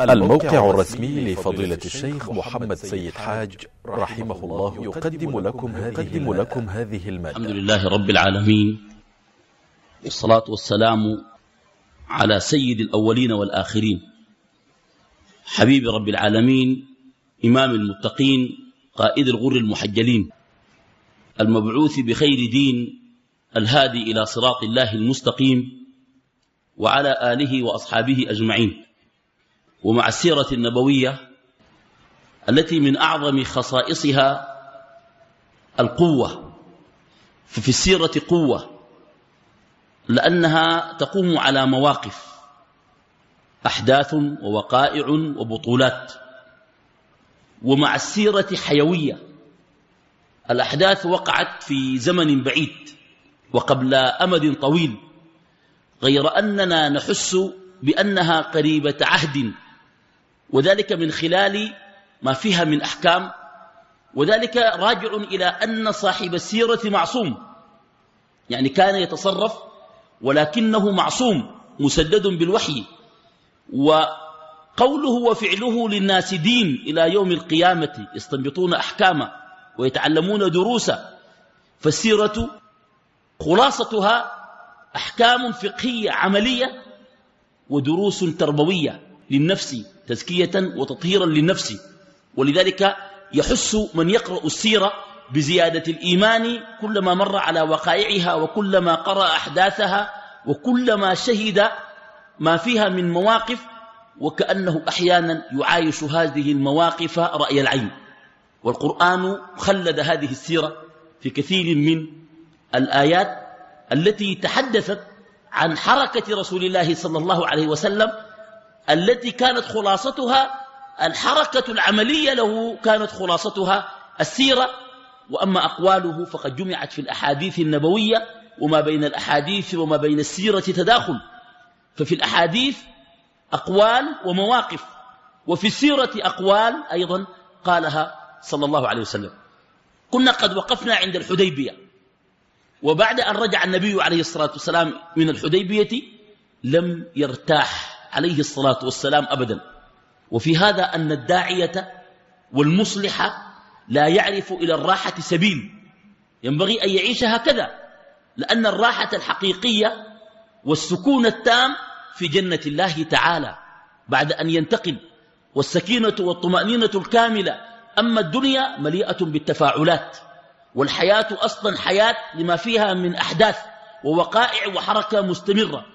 الموقع الرسمي لفضيلة الشيخ محمد سيد حاج رحمه الله يقدم لكم هذه, لكم هذه المادة. الحمد لله رب العالمين. والصلاة والسلام على سيد الأولين والآخرين. حبيب رب العالمين إمام المتقين قائد الغر المحجلين. المبعوث بخير دين الهادي إلى صراط الله المستقيم وعلى آله وأصحابه أجمعين. ومع السيرة النبوية التي من أعظم خصائصها القوة ففي السيرة قوة لأنها تقوم على مواقف أحداث ووقائع وبطولات. ومع السيرة حيوية الأحداث وقعت في زمن بعيد وقبل أمد طويل غير أننا نحس بأنها قريبة عهد وذلك من خلال ما فيها من أحكام وذلك راجع إلى أن صاحب السيرة معصوم. يعني كان يتصرف ولكنه معصوم مسدد بالوحي. وقوله وفعله للناس دين إلى يوم القيامة يستنبطون أحكاما ويتعلمون دروسا فالسيرة خلاصتها أحكام فقهية عملية ودروس تربوية. للنفس تزكية وتطهيرا للنفس. ولذلك يحس من يقرأ السيرة بزيادة الإيمان كلما مر على وقائعها وكلما قرأ أحداثها وكلما شهد ما فيها من مواقف وكأنه أحيانا يعايش هذه المواقف رأي العين. والقرآن خلد هذه السيرة في كثير من الآيات التي تحدثت عن حركة رسول الله صلى الله عليه وسلم التي كانت خلاصتها الحركة العملية له كانت خلاصتها السيرة. وأما أقواله فقد جمعت في الأحاديث النبوية وما بين الأحاديث وما بين السيرة تداخل. ففي الأحاديث أقوال ومواقف وفي السيرة أقوال أيضا قالها صلى الله عليه وسلم. كنا قد وقفنا عند الحديبية وبعد أن رجع النبي عليه الصلاة والسلام من الحديبية لم يرتاح. عليه الصلاة والسلام أبدا. وفي هذا أن الداعية والمصلح لا يعرف إلى الراحة سبيل. ينبغي أن يعيش هكذا لأن الراحة الحقيقية والسكون التام في جنة الله تعالى بعد أن ينتقل والسكينة والطمأنينة الكاملة. أما الدنيا مليئة بالتفاعلات. والحياة أصلا حياة لما فيها من أحداث ووقائع وحركة مستمرة.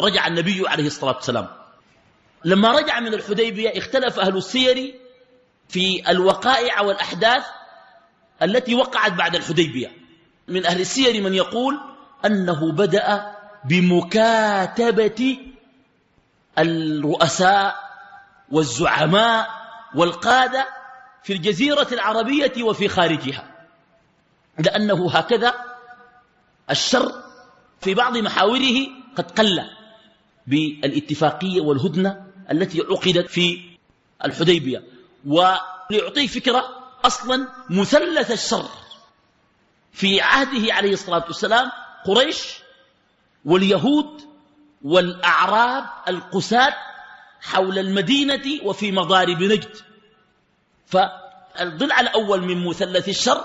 رجع النبي عليه الصلاة والسلام. لما رجع من الحديبية اختلف أهل السير في الوقائع والأحداث التي وقعت بعد الحديبية. من أهل السير من يقول أنه بدأ بمكاتبة الرؤساء والزعماء والقادة في الجزيرة العربية وفي خارجها. لأنه هكذا الشر في بعض محاوره قد قل. بالاتفاقية والهدنة التي عقدت في الحديبية وليعطيك فكرة أصلا مثلث الشر. في عهده عليه الصلاة والسلام قريش واليهود والأعراب القساة حول المدينة وفي مضارب نجد. فالضلع الأول من مثلث الشر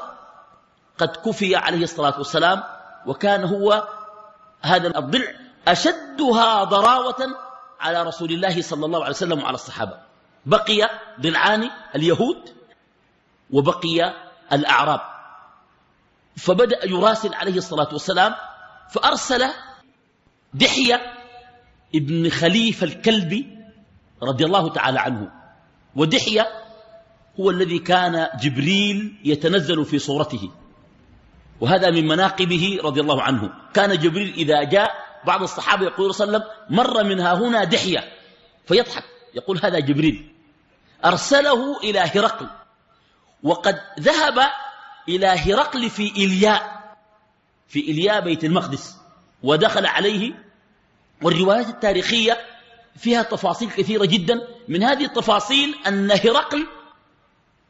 قد كفي عليه الصلاة والسلام وكان هو هذا الضلع أشدها ضراوة على رسول الله صلى الله عليه وسلم وعلى الصحابة. بقي ضلعان اليهود وبقي الأعراب. فبدأ يراسل عليه الصلاة والسلام فأرسل دحية ابن خليفة الكلبي رضي الله تعالى عنه. ودحية هو الذي كان جبريل يتنزل في صورته. وهذا من مناقبه رضي الله عنه. كان جبريل إذا جاء بعض الصحابة يقول صلى الله عليه وسلم مر منها هنا دحية. فيضحك يقول هذا جبريل. أرسله إلى هرقل وقد ذهب إلى هرقل في إلياء في إلياء بيت المقدس ودخل عليه والروايات التاريخية فيها تفاصيل كثيرة جدا. من هذه التفاصيل أن هرقل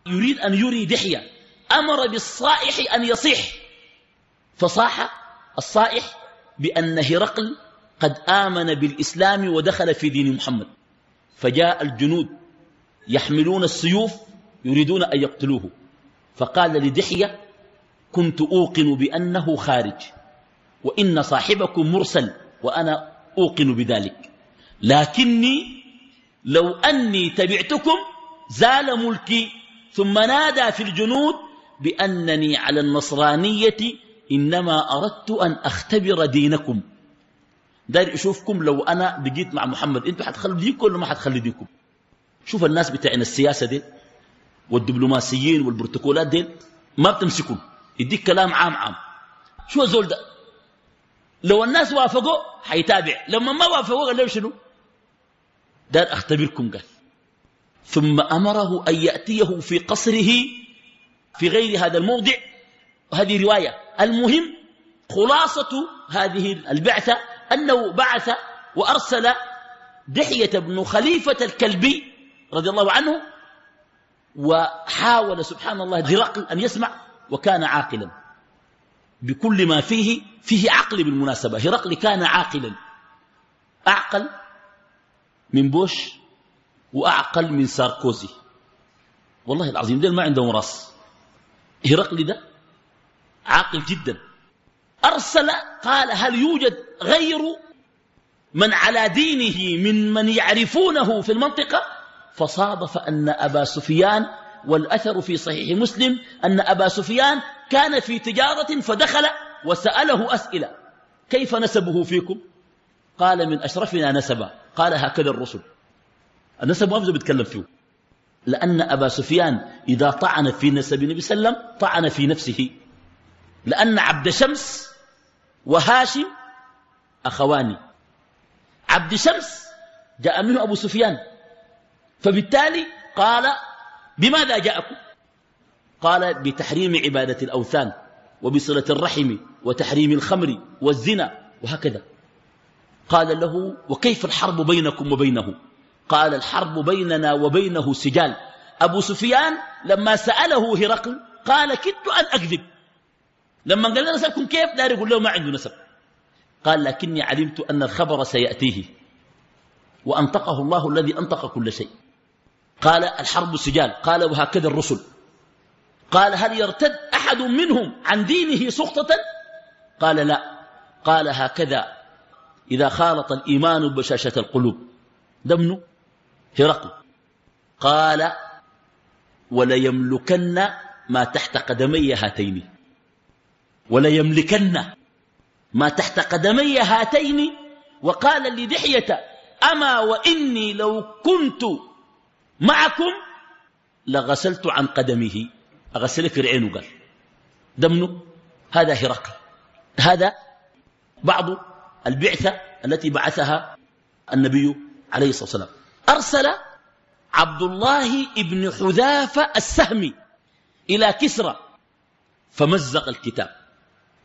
يريد أن يري دحية أمر بالصائح أن يصيح فصاح الصائح بأن هرقل قد آمن بالإسلام ودخل في دين محمد. فجاء الجنود يحملون السيوف يريدون أن يقتلوه. فقال لدحية كنت أوقن بأنه خارج وإن صاحبكم مرسل وأنا أوقن بذلك. لكني لو أني تبعتكم زال ملكي. ثم نادى في الجنود بأنني على النصرانية إنما أردت أن أختبر دينكم. داير أشوفكم لو أنا بقيت مع محمد أنتوا دينكم ولا ما حتخلوا دينكم؟ شوف الناس بتاعنا السياسة دي والدبلوماسيين والبروتوكولات دي ما بتمسكوا يديك كلام عام عام. شو الزول ده؟ لو الناس وافقوا حيتابع لما ما وافقوا قال له شنو؟ دار أختبركم قال. ثم أمره أن يأتيه في قصره في غير هذا الموضع وهذه رواية. المهم خلاصة هذه البعثه أنه بعث وأرسل دحية بن خليفة الكلبي رضي الله عنه وحاول سبحان الله هرقل أن يسمع وكان عاقلا. بكل ما فيه فيه عقل بالمناسبة. هرقل كان عاقلا. أعقل من بوش وأعقل من ساركوزي. والله العظيم دين ما عندهم راس. هرقل ده عاقل جدا. أرسل قال هل يوجد غير من على دينه من من يعرفونه في المنطقة؟ فصادف أن أبا سفيان والأثر في صحيح مسلم أن أبا سفيان كان في تجارة فدخل وسأله أسئلة. كيف نسبه فيكم؟ قال من أشرفنا نسبا. قال هكذا الرسل. النسب ما بيتكلم فيه. لأن أبا سفيان إذا طعن في نسب النبي صلى الله عليه وسلم طعن في نفسه. لأن عبد شمس وهاشم أخواني. عبد شمس جاء منه أبو سفيان. فبالتالي قال بماذا جاءكم؟ قال بتحريم عبادة الأوثان وبصلة الرحم وتحريم الخمر والزنا وهكذا. قال له وكيف الحرب بينكم وبينه؟ قال الحرب بيننا وبينه سجال. أبو سفيان لما سأله هرقل قال كدت أن أكذب. لما قال لنا نسبكم كيف؟ دار يقول له ما عنده نسب. قال لكني علمت أن الخبر سيأتيه وأنطقه الله الذي أنطق كل شيء. قال الحرب سجال. قال وهكذا الرسل. قال هل يرتد أحد منهم عن دينه سخطة؟ قال لا. قال هكذا. إذا خالط الإيمان بشاشة القلوب. دمن هرقل قال وليملكن ما تحت قدمي هاتين. وليملكن ما تحت قدمي هاتين وقال لدحية أما وإني لو كنت معكم لغسلت عن قدمه. أغسل في عينه قال. دمنه. هذا هرقل. هذا بعض البعثة التي بعثها النبي عليه الصلاة والسلام. أرسل عبد الله بن حذافة السهمي إلى كسرى فمزق الكتاب.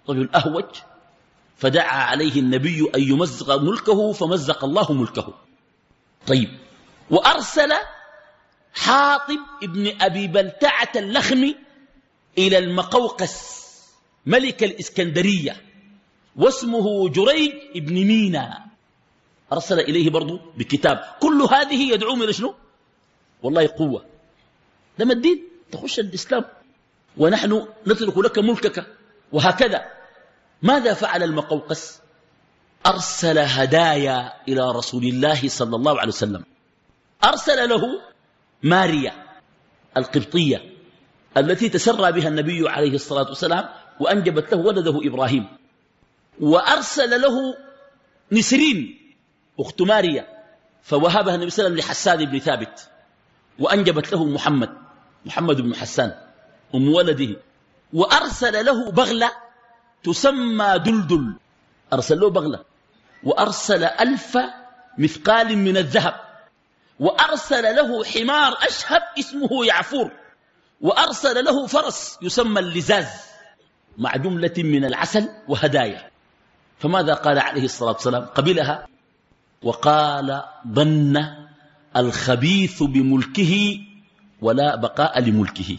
رجل أهوج فدعا عليه النبي أن يمزق ملكه فمزق الله ملكه. طيب وأرسل حاطب ابن أبي بلتعة اللخمي إلى المقوقس ملك الإسكندرية واسمه جريج ابن مينا. أرسل إليه برضو بكتاب. كل هذه يدعوهم إلى شنو؟ والله قوة. لما الدين تخش الإسلام ونحن نترك لك ملكك وهكذا. ماذا فعل المقوقس؟ أرسل هدايا إلى رسول الله صلى الله عليه وسلم. أرسل له ماريا القبطية التي تسرى بها النبي عليه الصلاة والسلام وأنجبت له ولده إبراهيم. وأرسل له نسرين أخت ماريا فوهبها النبي صلى الله عليه وسلم لحسان بن ثابت وأنجبت له محمد محمد بن حسان أم ولده. وأرسل له بغلة تسمى دلدل. أرسل له بغلة. وأرسل ألف مثقال من الذهب. وأرسل له حمار أشهب اسمه يعفور. وأرسل له فرس يسمى اللزاز. مع جملة من العسل وهدايا. فماذا قال عليه الصلاة والسلام؟ قبلها وقال ظن الخبيث بملكه ولا بقاء لملكه.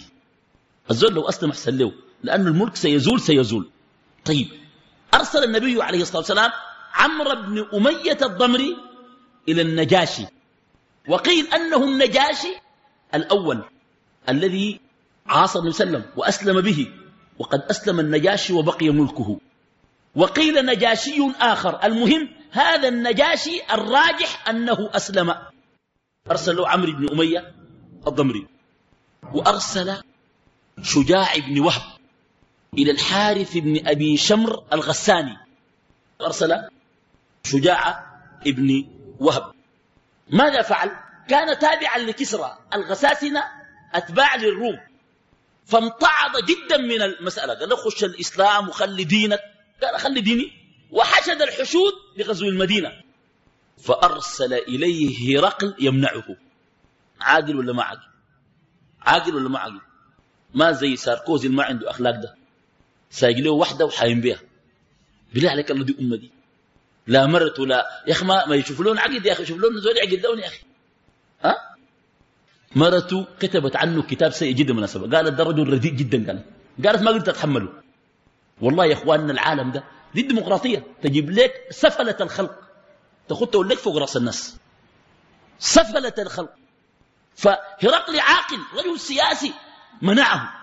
الزول لو أسلم أحسن له لأن الملك سيزول سيزول. طيب أرسل النبي عليه الصلاة والسلام عمرو بن أمية الضمري إلى النجاشي وقيل أنه النجاشي الأول الذي عاصر النبي صلى الله عليه وسلم وأسلم به وقد أسلم النجاشي وبقي ملكه. وقيل نجاشي آخر المهم هذا النجاشي الراجح أنه أسلم. أرسل عمرو بن أمية الضمري وأرسل شجاع بن وهب إلى الحارث بن أبي شمر الغساني. أرسل شجاع بن وهب. ماذا فعل؟ كان تابعا لكسرى الغساسنة أتباع للروم. فامتعض جدا من المسألة. قال له خش الإسلام وخلي دينك. قال خلي ديني. وحشد الحشود لغزو المدينة. فأرسل إليه هرقل يمنعه. عاقل ولا ما عاقل؟ عاقل ولا ما عاقل؟ ما زي ساركوزي ما عنده أخلاق ده. سايق له واحدة وحايم بها بالله عليك الله دي أمة دي. لا مرت ولا يا أخي ما, ما يشوف لون عقد يا أخي يشوف لون زول عقد لون يا أخي. ها؟ مرته كتبت عنه كتاب سيء جدا مناسبة قالت ده رجل رديء جدا قال. قالت ما قدرت أتحمله. والله يا إخواننا العالم ده دي الديمقراطية. تجيب لك سفلة الخلق. تخطه لك فوق رأس الناس. سفلة الخلق. فهرقل عاقل رجل سياسي منعه.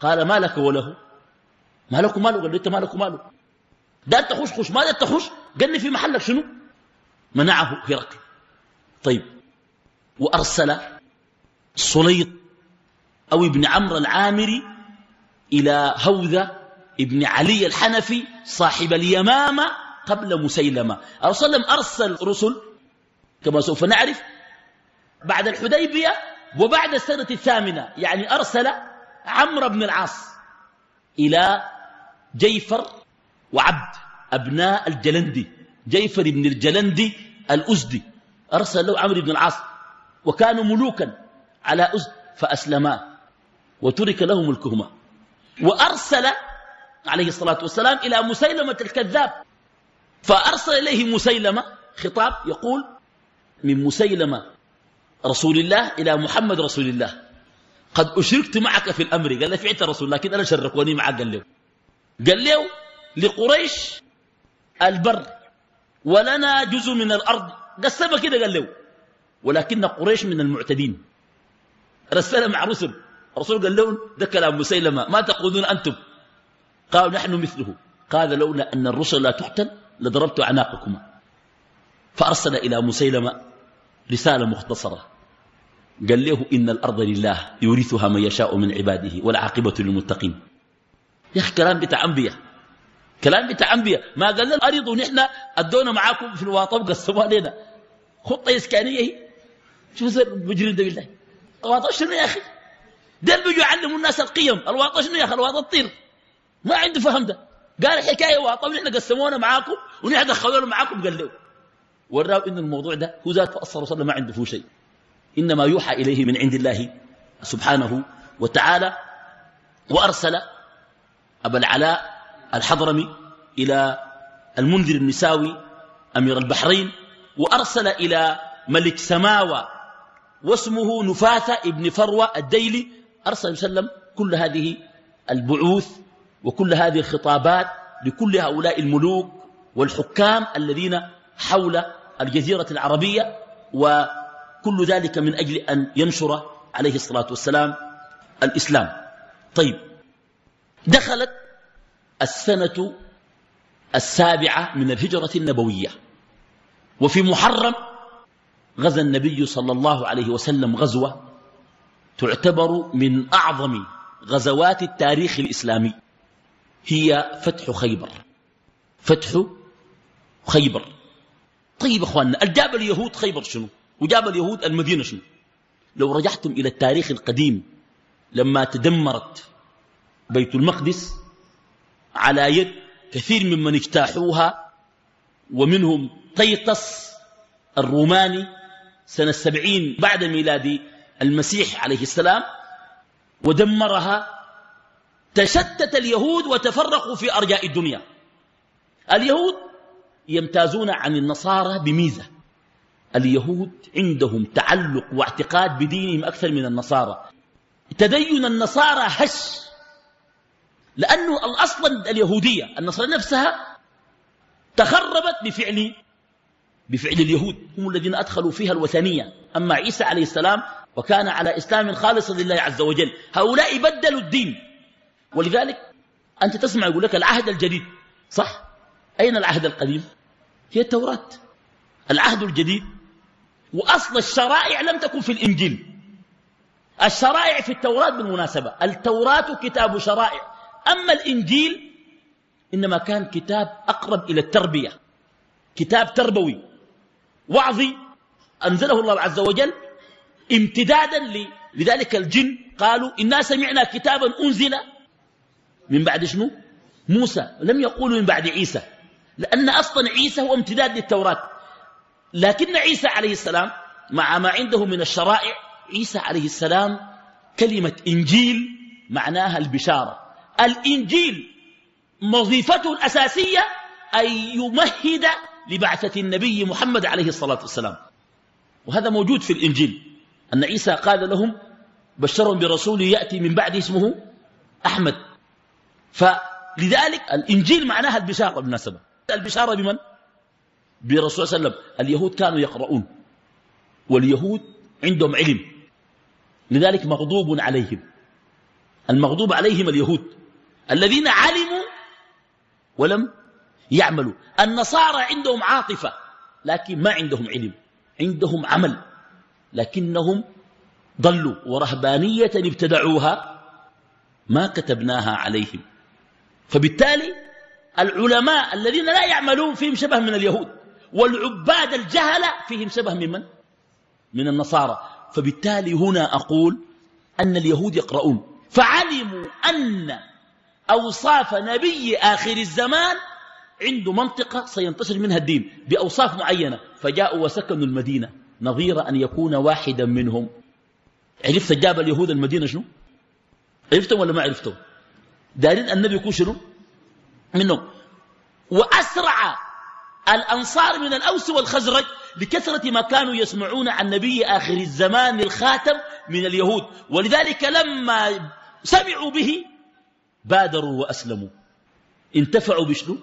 قال ما لك وله؟ ما لك ماله؟ قال أنت ما لك ماله؟ ده تخش خش ما ده تخش قال لي في محلك شنو؟ منعه هرقل. طيب وأرسل صليط أو ابن عمرو العامري إلى هوذة ابن علي الحنفي صاحب اليمامة قبل مسيلمة. الرسول أرسل رسل كما سوف نعرف بعد الحديبية وبعد السنة الثامنة. يعني أرسل عمرو بن العاص إلى جيفر وعبد أبناء الجلندي. جيفر بن الجلندي الأزدي. أرسل له عمرو بن العاص. وكانوا ملوكا على أزد فأسلما. وترك له ملكهما. وأرسل عليه الصلاة والسلام إلى مسيلمة الكذاب. فأرسل إليه مسيلمة خطاب يقول من مسيلمة رسول الله إلى محمد رسول الله. قد أشركت معك في الأمر. قال له فعلت رسول الله. لكن أنا شركوني معك قال له. قال له لقريش البر ولنا جزء من الأرض. قسم كده قال له ولكن قريش من المعتدين. رسل مع رسل. الرسول قال لهم ده كلام مسيلمة ما تقولون أنتم. قالوا نحن مثله. قال لولا أن الرسل لا تقتل لضربت أعناقكما. فأرسل إلى مسيلمة رسالة مختصرة. قال له إن الأرض لله يورثها من يشاء من عباده والعاقبة للمتقين. يا أخي كلام بتاع أنبياء. كلام بتاع أنبياء. ما قال لنا أريدوا نحن أدونا معاكم في الواطة قسموا علينا خطة إسكانية هي. شو زي المجرم ده بالله؟ الواطة شنو يا أخي؟ ده بيجوا يعلموا الناس القيم. الواطة شنو يا أخي؟ الواطة تطير ما عنده فهم ده. قال حكاية واطة ونحن قسمونا معاكم ونحن دخلونا معاكم قال له. وراه إن الموضوع ده هو ذات أصلا رسول ما عنده فيه شيء. إنما يوحى إليه من عند الله سبحانه وتعالى وأرسل أبا العلاء الحضرمي إلى المنذر النساوي أمير البحرين وأرسل إلى ملك سماوة واسمه نفاثة ابن فروة الديلي. أرسل وسلم كل هذه البعوث وكل هذه الخطابات لكل هؤلاء الملوك والحكام الذين حول الجزيرة العربية وكل ذلك من أجل أن ينشر عليه الصلاة والسلام الإسلام. طيب دخلت السنة السابعة من الهجرة النبوية. وفي محرم غزا النبي صلى الله عليه وسلم غزوة تعتبر من أعظم غزوات التاريخ الإسلامي. هي فتح خيبر. فتح خيبر. طيب أخواننا الجاب اليهود خيبر شنو؟ وجاب اليهود المدينة شنو؟ لو رجعتم إلى التاريخ القديم لما تدمرت بيت المقدس على يد كثير ممن اجتاحوها ومنهم طيطس الروماني سنة السبعين بعد ميلاد المسيح عليه السلام ودمرها تشتت اليهود وتفرقوا في أرجاء الدنيا. اليهود يمتازون عن النصارى بميزة. اليهود عندهم تعلق واعتقاد بدينهم أكثر من النصارى. تدين النصارى هش لأنه الأصل اليهودية النصارى نفسها تخربت بفعل بفعل اليهود هم الذين أدخلوا فيها الوثنية. أما عيسى عليه السلام وكان على إسلام خالص لله عز وجل. هؤلاء بدلوا الدين. ولذلك أنت تسمع يقول لك العهد الجديد. صح. أين العهد القديم؟ هي التوراة. العهد الجديد. وأصل الشرائع لم تكن في الإنجيل. الشرائع في التوراة بالمناسبة. التوراة كتاب شرائع. أما الإنجيل إنما كان كتاب أقرب إلى التربية كتاب تربوي وعظي أنزله الله عز وجل امتدادا لذلك الجن قالوا إنا سمعنا كتابا أنزل من بعد شنو؟ موسى لم يقولوا من بعد عيسى لأن أصلا عيسى هو امتداد للتوراة. لكن عيسى عليه السلام مع ما عنده من الشرائع عيسى عليه السلام كلمة إنجيل معناها البشارة. الإنجيل وظيفته الأساسية أن يمهد لبعثة النبي محمد عليه الصلاة والسلام. وهذا موجود في الإنجيل. أن عيسى قال لهم بشرهم برسول يأتي من بعد اسمه أحمد. فلذلك الإنجيل معناها البشارة بالمناسبة البشارة بمن؟ برسول صلى الله عليه وسلم. اليهود كانوا يقرؤون واليهود عندهم علم. لذلك مغضوب عليهم. المغضوب عليهم اليهود. الذين علموا ولم يعملوا. النصارى عندهم عاطفة لكن ما عندهم علم عندهم عمل لكنهم ضلوا. ورهبانية ابتدعوها ما كتبناها عليهم. فبالتالي العلماء الذين لا يعملون فيهم شبه من اليهود والعباد الجهلة فيهم شبه من من؟ من النصارى. فبالتالي هنا أقول أن اليهود يقرؤون. فعلموا أن أوصاف نبي آخر الزمان عنده منطقة سينتشر منها الدين بأوصاف معينة. فجاءوا وسكنوا المدينة. نظير أن يكون واحدا منهم. عرفت جاب اليهود المدينة شنو؟ عرفتم ولا ما عرفتم دارين النبي يكون شنو؟ منهم. وأسرع الأنصار من الأوس والخزرج لكثرة ما كانوا يسمعون عن نبي آخر الزمان الخاتم من اليهود. ولذلك لما سمعوا به بادروا وأسلموا. انتفعوا بشنو؟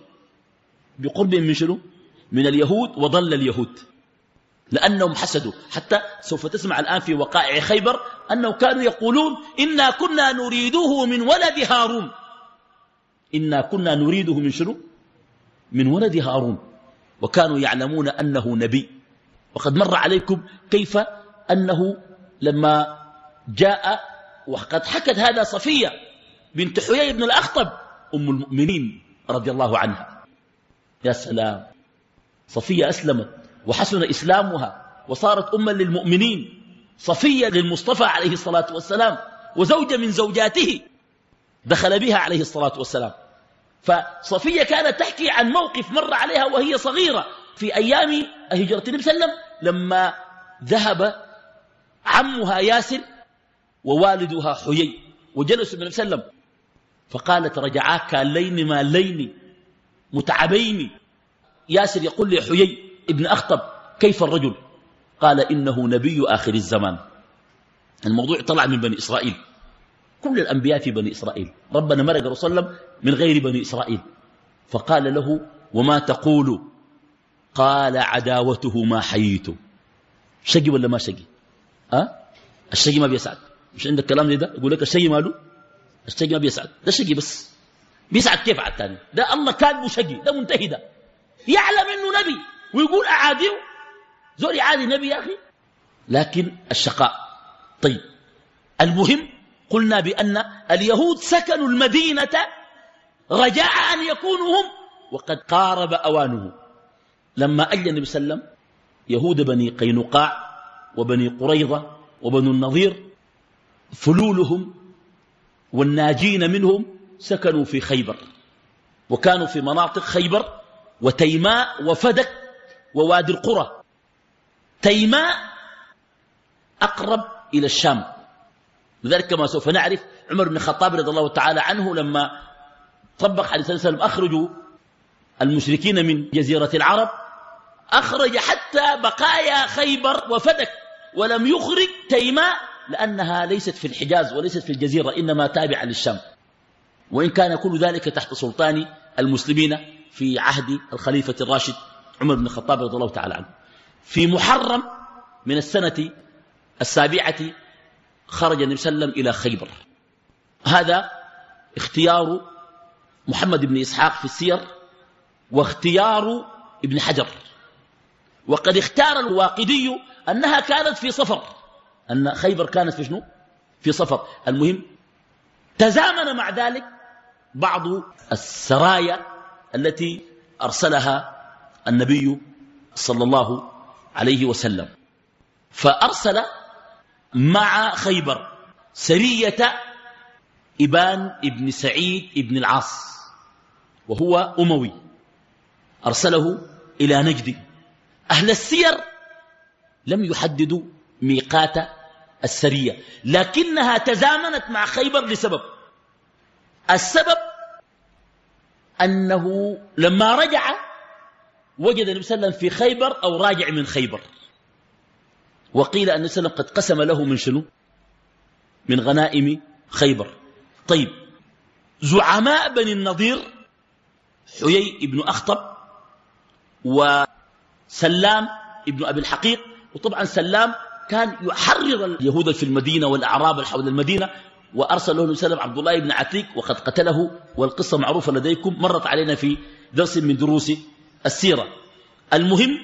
بقرب من شنو؟ من اليهود وضل اليهود. لأنهم حسدوا. حتى سوف تسمع الآن في وقائع خيبر أنهم كانوا يقولون إنا كنا نريده من ولد هارون. إنا كنا نريده من شنو؟ من ولد هارون. وكانوا يعلمون أنه نبي. وقد مر عليكم كيف أنه لما جاء وقد حكت هذا صفية بنت حيي بن الأخطب أم المؤمنين رضي الله عنها. يا سلام. صفية أسلمت وحسن إسلامها وصارت أما للمؤمنين. صفية للمصطفى عليه الصلاة والسلام وزوجة من زوجاته دخل بها عليه الصلاة والسلام. فصفية كانت تحكي عن موقف مر عليها وهي صغيرة في أيام هجرة النبي صلى الله عليه وسلم لما ذهب عمها ياسر ووالدها حيي وجلسوا النبي صلى الله عليه وسلم. فقالت رجعاك اللين ما اللين متعبين. ياسر يقول لي حيي ابن أخطب كيف الرجل؟ قال إنه نبي آخر الزمان. الموضوع طلع من بني إسرائيل. كل الأنبياء في بني إسرائيل. ربنا مرق رسول الله من غير بني إسرائيل. فقال له وما تقول؟ قال عداوته ما حييت. شقي ولا ما شقي؟ أه؟ الشقي ما بيسعد مش عندك كلام ده؟ يقول لك الشقي ماله؟ الشقي ما بيسعد ده شقي بس. بيسعد كيف على الثاني ده الله كاتبه شقي ده منتهي ده. يعلم إنه نبي ويقول أعاديه. زول يعادي نبي يا أخي. لكن الشقاء. طيب. المهم قلنا بأن اليهود سكنوا المدينة رجاء أن يكونوا هم. وقد قارب أوانه. لما أجل النبي صلى الله عليه وسلم يهود بني قينقاع وبني قريظة وبنو النظير فلولهم والناجين منهم سكنوا في خيبر وكانوا في مناطق خيبر وتيماء وفدك ووادي القرى. تيماء أقرب إلى الشام. لذلك كما سوف نعرف عمر بن الخطاب رضي الله تعالى عنه لما طبق عليه الصلاة والسلام أخرجوا المشركين من جزيرة العرب أخرج حتى بقايا خيبر وفدك ولم يخرج تيماء لأنها ليست في الحجاز وليست في الجزيرة إنما تابعة للشام. وإن كان كل ذلك تحت سلطان المسلمين في عهد الخليفة الراشد عمر بن الخطاب رضي الله تعالى عنه. في محرم من السنة السابعة خرج النبي صلى الله عليه وسلم إلى خيبر. هذا اختيار محمد بن إسحاق في السير واختيار ابن حجر. وقد اختار الواقدي أنها كانت في صفر. أن خيبر كانت في شنو؟ في صفر. المهم تزامن مع ذلك بعض السرايا التي أرسلها النبي صلى الله عليه وسلم. فأرسل مع خيبر سرية إبان ابن سعيد ابن العاص وهو أموي. أرسله إلى نجد. أهل السير لم يحددوا ميقات السرية لكنها تزامنت مع خيبر لسبب. السبب أنه لما رجع وجد النبي صلى الله عليه وسلم في خيبر أو راجع من خيبر. وقيل أن النبي صلى الله عليه وسلم قد قسم له من شنو؟ من غنائم خيبر. طيب زعماء بني النضير حيي بن أخطب وسلام ابن أبي الحقيق وطبعا سلام كان يحرر اليهود في المدينة والأعراب حول المدينة وأرسل له سلم عبد الله بن عتيق وقد قتله والقصة معروفة لديكم مرت علينا في درس من دروس السيرة. المهم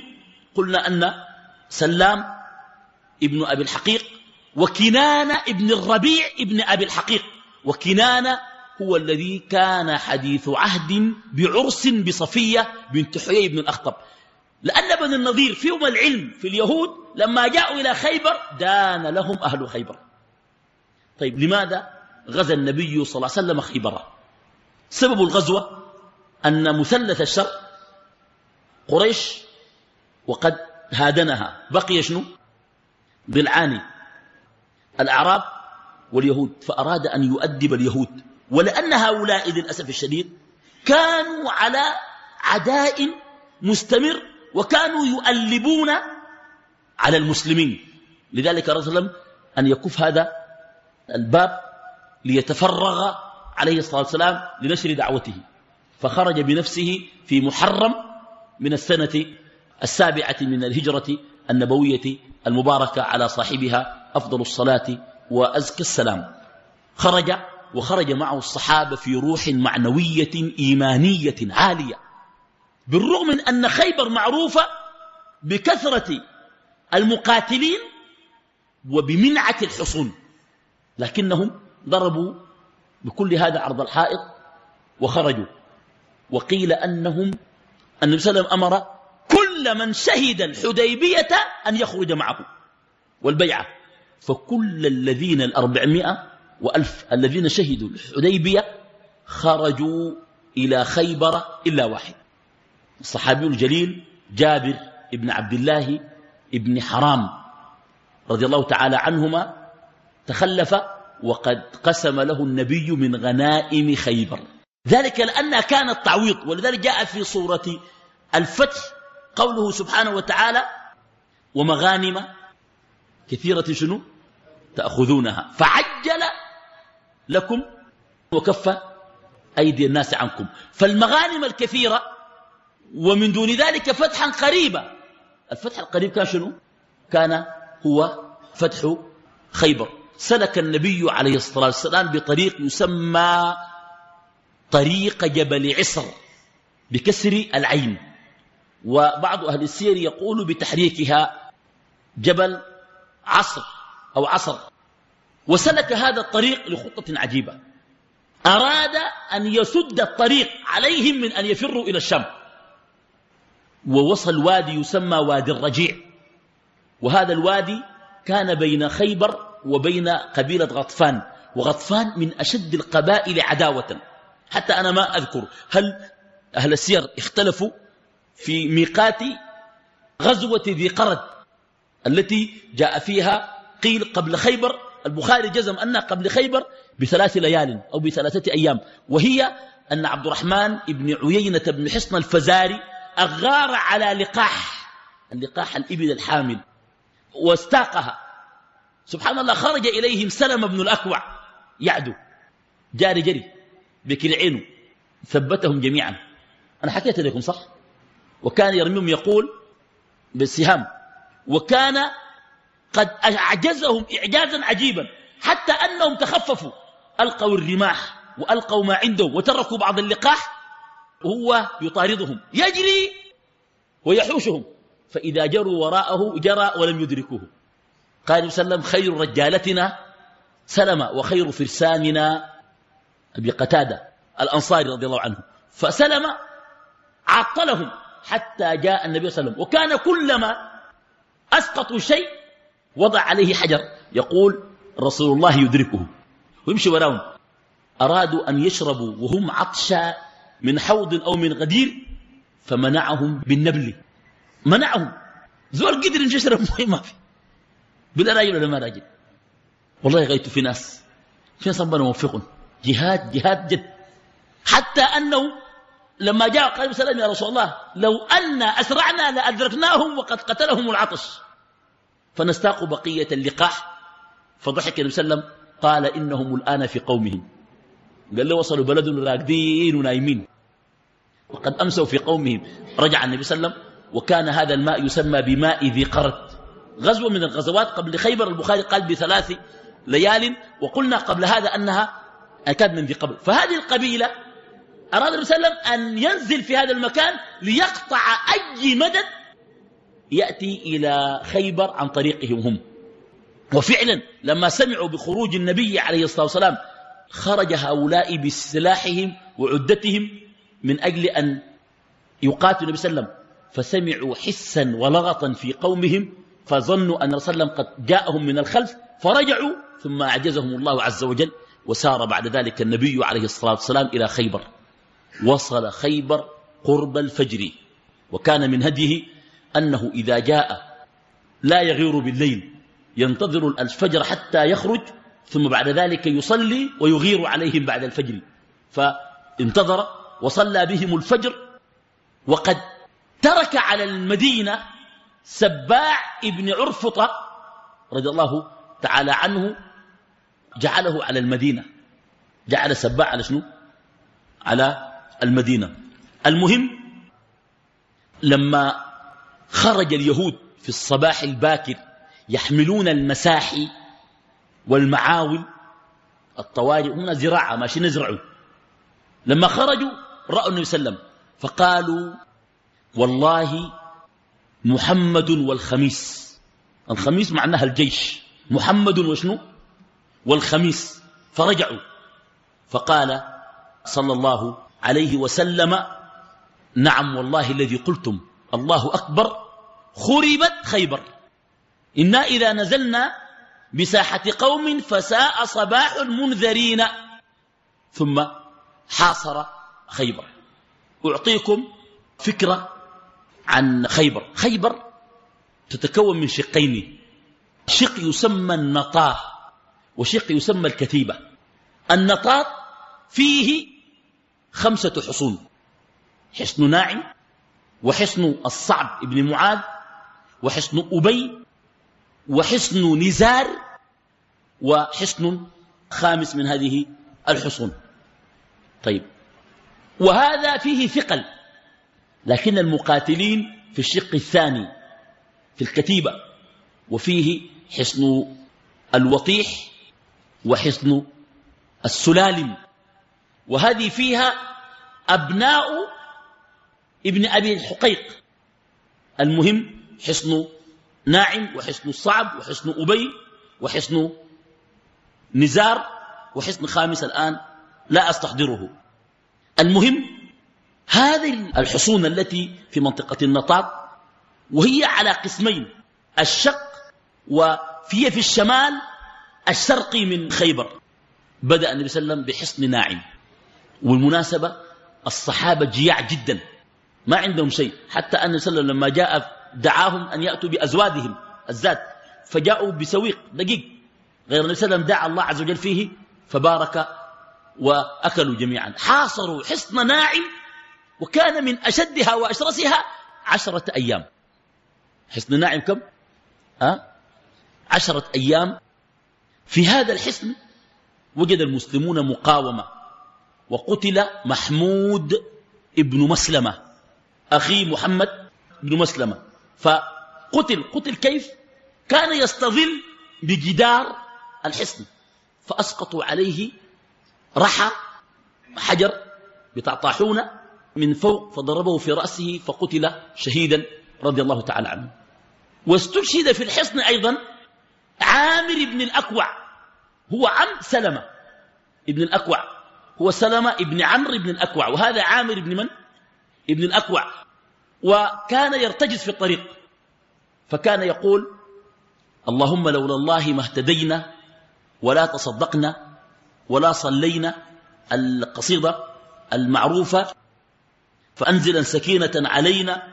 قلنا أن سلام ابن أبي الحقيق وكنانة ابن الربيع ابن أبي الحقيق. وكنانة هو الذي كان حديث عهد بعرس بصفية بنت حيي بن الأخطب. لأن بن النظير فيهم العلم في اليهود لما جاءوا إلى خيبر دان لهم أهل خيبر. طيب لماذا غزا النبي صلى الله عليه وسلم خيبر سبب الغزوة أن مثلث الشر قريش وقد هادنها. بقي شنو؟ بالعاني الأعراب واليهود فأراد أن يؤدب اليهود. ولأن هؤلاء للأسف الشديد كانوا على عداء مستمر وكانوا يؤلبون على المسلمين. لذلك الرسول أن يكف هذا الباب ليتفرغ عليه الصلاة والسلام لنشر دعوته. فخرج بنفسه في محرم من السنة السابعة من الهجرة النبوية المباركة على صاحبها أفضل الصلاة وأزكى السلام. خرج وخرج معه الصحابة في روح معنوية إيمانية عالية. بالرغم من أن خيبر معروفة بكثرة المقاتلين وبمنعة الحصون لكنهم ضربوا بكل هذا عرض الحائط وخرجوا. وقيل أنهم النبي صلى الله عليه وسلم أمر كل من شهد الحديبية أن يخرج معه والبيعة. فكل الذين الأربعمائة وألف الذين شهدوا الحديبية خرجوا إلى خيبر إلا واحد. الصحابي الجليل جابر ابن عبد الله ابن حرام رضي الله تعالى عنهما تخلف وقد قسم له النبي من غنائم خيبر. ذلك لأنها كانت تعويض ولذلك جاء في صورة الفتح قوله سبحانه وتعالى ومغانم كثيرة شنو؟ تأخذونها فعجل لكم وكف أيدي الناس عنكم. فالمغانم الكثيرة ومن دون ذلك فتحا قريبا. الفتح القريب كان شنو؟ كان هو فتح خيبر. سلك النبي عليه الصلاة والسلام بطريق يسمى طريق جبل عصر بكسر العين. وبعض أهل السير يقول بتحريكها جبل عصر أو عصر. وسلك هذا الطريق لخطة عجيبة. أراد أن يسد الطريق عليهم من أن يفروا إلى الشام. ووصل وادي يسمى وادي الرجيع. وهذا الوادي كان بين خيبر وبين قبيلة غطفان. وغطفان من أشد القبائل عداوة. حتى أنا ما أذكر هل أهل السير اختلفوا في ميقات غزوة ذي قرد التي جاء فيها قيل قبل خيبر. البخاري جزم أنها قبل خيبر بثلاث ليال أو بثلاثة أيام. وهي أن عبد الرحمن بن عيينة بن حصن الفزاري أغار على لقاح اللقاح الإبل الحامل واستاقها. سبحان الله خرج إليهم سلم بن الأكوع يعدو جاري جري بكل عينه ثبتهم جميعا. أنا حكيت لكم صح؟ وكان يرميهم يقول بالسهام وكان قد أعجزهم إعجازا عجيبا حتى أنهم تخففوا ألقوا الرماح وألقوا ما عندهم وتركوا بعض اللقاح وهو يطاردهم يجري ويحوشهم. فإذا جروا وراءه جرى ولم يدركوه. قال صلى الله عليه وسلم خير رجالتنا سلمة وخير فرساننا أبي قتادة الأنصاري رضي الله عنه. فسلم عطلهم حتى جاء النبي صلى الله عليه وسلم. وكان كلما أسقطوا شيء وضع عليه حجر. يقول رسول الله يدركه. ويمشي وراهم. أرادوا أن يشربوا وهم عطشى من حوض أو من غدير فمنعهم بالنبل. منعهم. زول قدر يمشي يشرب ما في. بلا راجل ولا ما راجل. والله غيت في ناس في ناس ربنا موفقهم جهاد جهاد جد. حتى أنه لما جاء قال سلام يا رسول الله لو أن أسرعنا لأدركناهم وقد قتلهم العطش. فنستاق بقية اللقاح. فضحك النبي صلى الله عليه وسلم قال إنهم الآن في قومهم. قال له وصلوا بلد راقدين ونايمين. وقد أمسوا في قومهم. رجع النبي صلى الله عليه وسلم وكان هذا الماء يسمى بماء ذي قرد. غزوة من الغزوات قبل خيبر. البخاري قال بثلاث ليال. وقلنا قبل هذا أنها أكاد من ذي قبل. فهذه القبيلة أراد النبي صلى الله عليه وسلم أن ينزل في هذا المكان ليقطع أي مدد يأتي إلى خيبر عن طريقهم هم. وفعلا لما سمعوا بخروج النبي عليه الصلاة والسلام خرج هؤلاء بسلاحهم وعدتهم من أجل أن يقاتلوا النبي صلى الله عليه وسلم. فسمعوا حسا ولغطا في قومهم فظنوا أن رسول الله قد جاءهم من الخلف فرجعوا ثم أعجزهم الله عز وجل وسار بعد ذلك النبي عليه الصلاة والسلام إلى خيبر. وصل خيبر قرب الفجر وكان من هديه أنه إذا جاء لا يغير بالليل ينتظر الفجر حتى يخرج ثم بعد ذلك يصلي ويغير عليهم بعد الفجر. فانتظر وصلى بهم الفجر وقد ترك على المدينة سباع ابن عرفطة رضي الله تعالى عنه جعله على المدينة. جعل سباع على شنو؟ على المدينة. المهم لما خرج اليهود في الصباح الباكر يحملون المساحي والمعاول الطوارئ هنا زراعة ماشي نزرعوا. لما خرجوا رأوا النبي صلى الله عليه وسلم فقالوا والله محمد والخميس. الخميس معناها الجيش. محمد وشنو؟ والخميس. فرجعوا. فقال صلى الله عليه وسلم نعم والله الذي قلتم الله أكبر خربت خيبر. إنا إذا نزلنا بساحة قوم فساء صباح المنذرين ثم حاصر خيبر. أعطيكم فكرة عن خيبر. خيبر تتكون من شقين. شق يسمى النطاة وشق يسمى الكتيبة النطاط فيه خمسة حصون. حصن ناعم وحصن الصعب ابن معاذ وحصن أبي وحصن نزار وحصن خامس من هذه الحصون. طيب. وهذا فيه ثقل لكن المقاتلين في الشق الثاني في الكتيبة وفيه حصن الوطيح وحصن السلالم. وهذه فيها أبناء ابن أبي الحقيق. المهم حصن ناعم وحصن الصعب وحصن أبي وحصن نزار وحصن خامس الآن لا أستحضره. المهم هذه الحصون التي في منطقة النطاط وهي على قسمين الشق وفي في الشمال الشرقي من خيبر. بدأ النبي صلى الله عليه وسلم بحصن ناعم. والمناسبة الصحابة جياع جدا. ما عندهم شيء. حتى أن صلى الله عليه وسلم لما جاء دعاهم أن يأتوا بأزوادهم الزاد فجاءوا بسويق دقيق. غير النبي صلى الله عليه وسلم دعا الله عز وجل فيه فبارك وأكلوا جميعا. حاصروا حصن ناعم وكان من أشدها وأشرسها عشرة أيام. حصن ناعم كم؟ أه؟ عشرة أيام. في هذا الحصن وجد المسلمون مقاومة وقتل محمود ابن مسلمة. أخي محمد بن مسلمة. فقتل قتل كيف؟ كان يستظل بجدار الحصن فأسقطوا عليه رحى حجر بتاع طاحونة من فوق فضربه في رأسه فقتل شهيدا رضي الله تعالى عنه. واستشهد في الحصن أيضا عامر بن الأكوع هو عم سلمة. ابن الأكوع هو سلمة ابن عمرو بن الأكوع. وهذا عامر بن من؟ ابن الأكوع وكان يرتجز في الطريق فكان يقول اللهم لولا الله ما اهتدينا ولا تصدقنا ولا صلينا القصيدة المعروفة فأنزلا سكينة علينا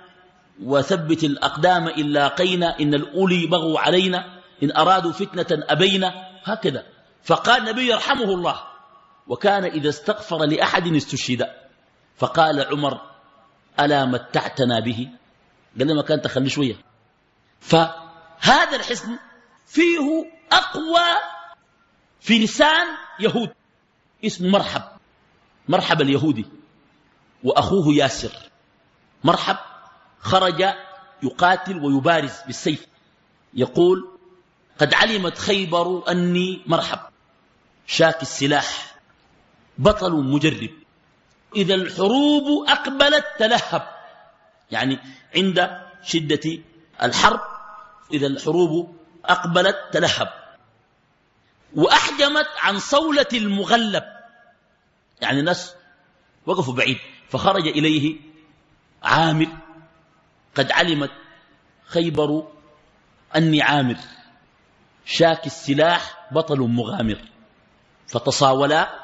وثبت الأقدام إن لاقينا إن الأولي بغوا علينا إن أرادوا فتنة أبينا هكذا. فقال النبي يرحمه الله. وكان إذا استغفر لأحد استشهد. فقال عمر ألا متعتنا به. قال لما كان تخلي شوية. فهذا الحصن فيه أقوى فرسان يهود. اسمه مرحب. مرحب اليهودي. وأخوه ياسر. مرحب. خرج يقاتل ويبارز بالسيف. يقول قد علمت خيبر أني مرحب. شاك السلاح. بطل مجرب. إذا الحروب أقبلت تلهب. يعني عند شدة الحرب إذا الحروب أقبلت تلهب. وأحجمت عن صولة المغلب. يعني الناس وقفوا بعيد. فخرج إليه عامر. قد علمت خيبر أني عامر. شاك السلاح بطل مغامر. فتصاولا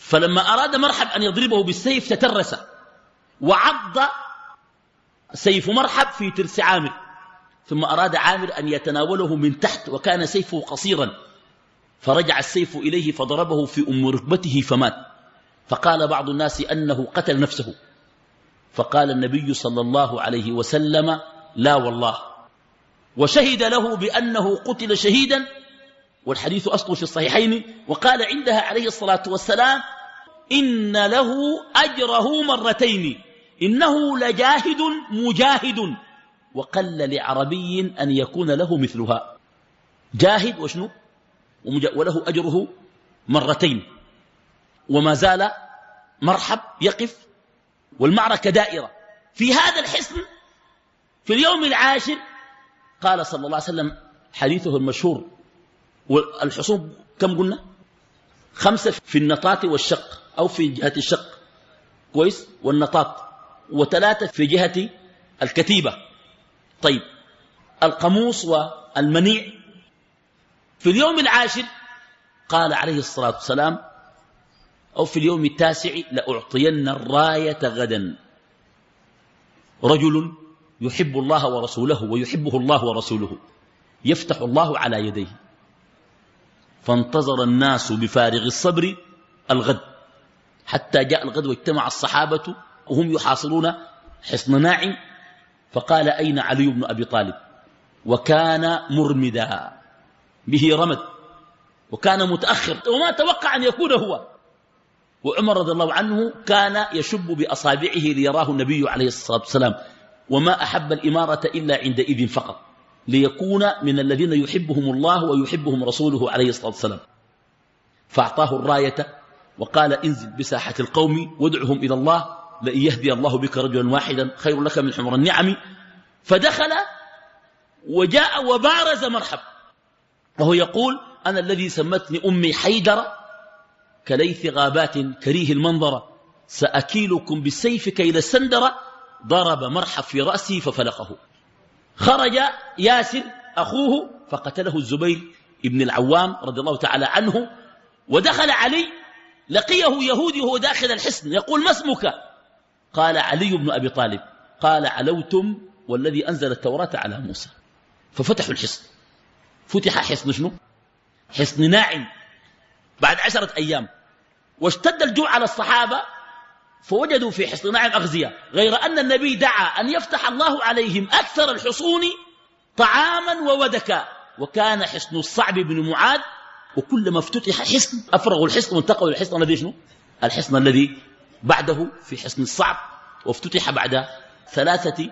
فلما أراد مرحب أن يضربه بالسيف تترس وعض سيف مرحب في ترس عامر ثم أراد عامر أن يتناوله من تحت وكان سيفه قصيرا فرجع السيف إليه فضربه في أم ركبته فمات. فقال بعض الناس أنه قتل نفسه. فقال النبي صلى الله عليه وسلم لا والله. وشهد له بأنه قتل شهيدا والحديث أصله في الصحيحين وقال عندها عليه الصلاة والسلام إن له أجره مرتين إنه لجاهد مجاهد وقل لعربي أن يكون له مثلها. جاهد وشنو؟ وله أجره مرتين. وما زال مرحب يقف والمعركة دائرة. في هذا الحصن في اليوم العاشر قال صلى الله عليه وسلم حديثه المشهور والحصون كم قلنا؟ خمسة في النطاط والشق أو في جهة الشق. كويس؟ والنطاط وثلاثة في جهة الكتيبة. طيب. القاموس والمنيع. في اليوم العاشر قال عليه الصلاة والسلام أو في اليوم التاسع لأعطين الراية غدا. رجل يحب الله ورسوله ويحبه الله ورسوله. يفتح الله على يديه. فانتظر الناس بفارغ الصبر الغد. حتى جاء الغد واجتمع الصحابة وهم يحاصرون حصن ناعم. فقال أين علي بن أبي طالب؟ وكان مرمدا. به رمد. وكان متأخر. وما توقع أن يكون هو. وعمر رضي الله عنه كان يشب بأصابعه ليراه النبي عليه الصلاة والسلام. وما أحب الإمارة إلا عندئذ فقط. ليكون من الذين يحبهم الله ويحبهم رسوله عليه الصلاة والسلام. فأعطاه الراية وقال انزل بساحة القوم وادعهم إلى الله لئن يهدي الله بك رجلا واحدا خير لك من حمر النعم. فدخل وجاء وبارز مرحب. وهو يقول أنا الذي سمتني أمي حيدر كليث غابات كريه المنظر. سأكيلكم بالسيف كيد السندر. ضرب مرحب في رأسه ففلقه. خرج ياسر أخوه فقتله الزبير ابن العوام رضي الله تعالى عنه ودخل علي لقيه يهودي وهو داخل الحصن يقول ما اسمك؟ قال علي بن أبي طالب. قال علوتم والذي أنزل التوراة على موسى. ففتحوا الحصن. فتح حصن شنو؟ حصن ناعم بعد عشرة أيام. واشتد الجوع على الصحابة فوجدوا في حصن ناعم أغذية غير أن النبي دعا أن يفتح الله عليهم أكثر الحصون طعاما وودكا. وكان حصن الصعب بن معاذ وكلما افتتح حصن أفرغوا الحصن وانتقلوا الحصن الذي شنو؟ الحصن الذي بعده في حصن الصعب وافتتح بعد ثلاثة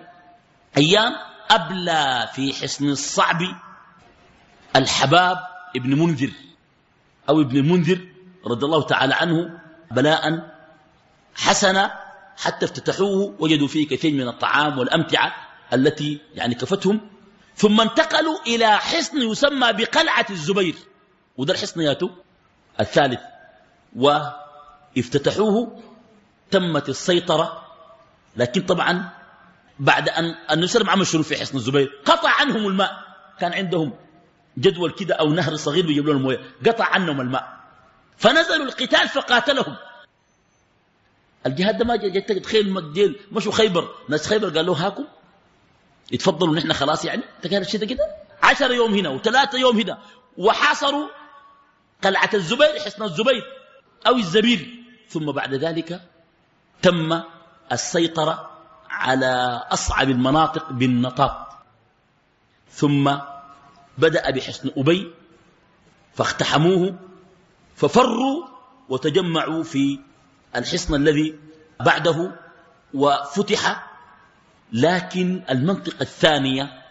أيام أبلى في حصن الصعب الحباب ابن منذر أو ابن المنذر رضي الله تعالى عنه بلاء حسنا حتى افتتحوه وجدوا فيه كثير من الطعام والأمتعة التي يعني كفتهم. ثم انتقلوا إلى حصن يسمى بقلعة الزبير. وده الحصن ياتو الثالث. وافتتحوه تمت السيطرة. لكن طبعا بعد أن النبي صلى الله في حصن الزبير قطع عنهم الماء. كان عندهم جدول كده أو نهر صغير بيجيب لهم الموية. قطع عنهم الماء. فنزلوا القتال فقاتلهم. الجهاد ده ما جاء تخيل مدين مشوا خيبر. ناس خيبر قال له هاكم. يتفضلوا نحن خلاص يعني. تخيل الشيء كده؟ عشر يوم هنا وثلاثة يوم هنا. وحاصروا قلعة الزبير حصن الزبير أو الزبير. ثم بعد ذلك تم السيطرة على أصعب المناطق بالنطاط ثم بدأ بحصن أبي فاقتحموه ففروا وتجمعوا في الحصن الذي بعده وفتح لكن المنطقة الثانية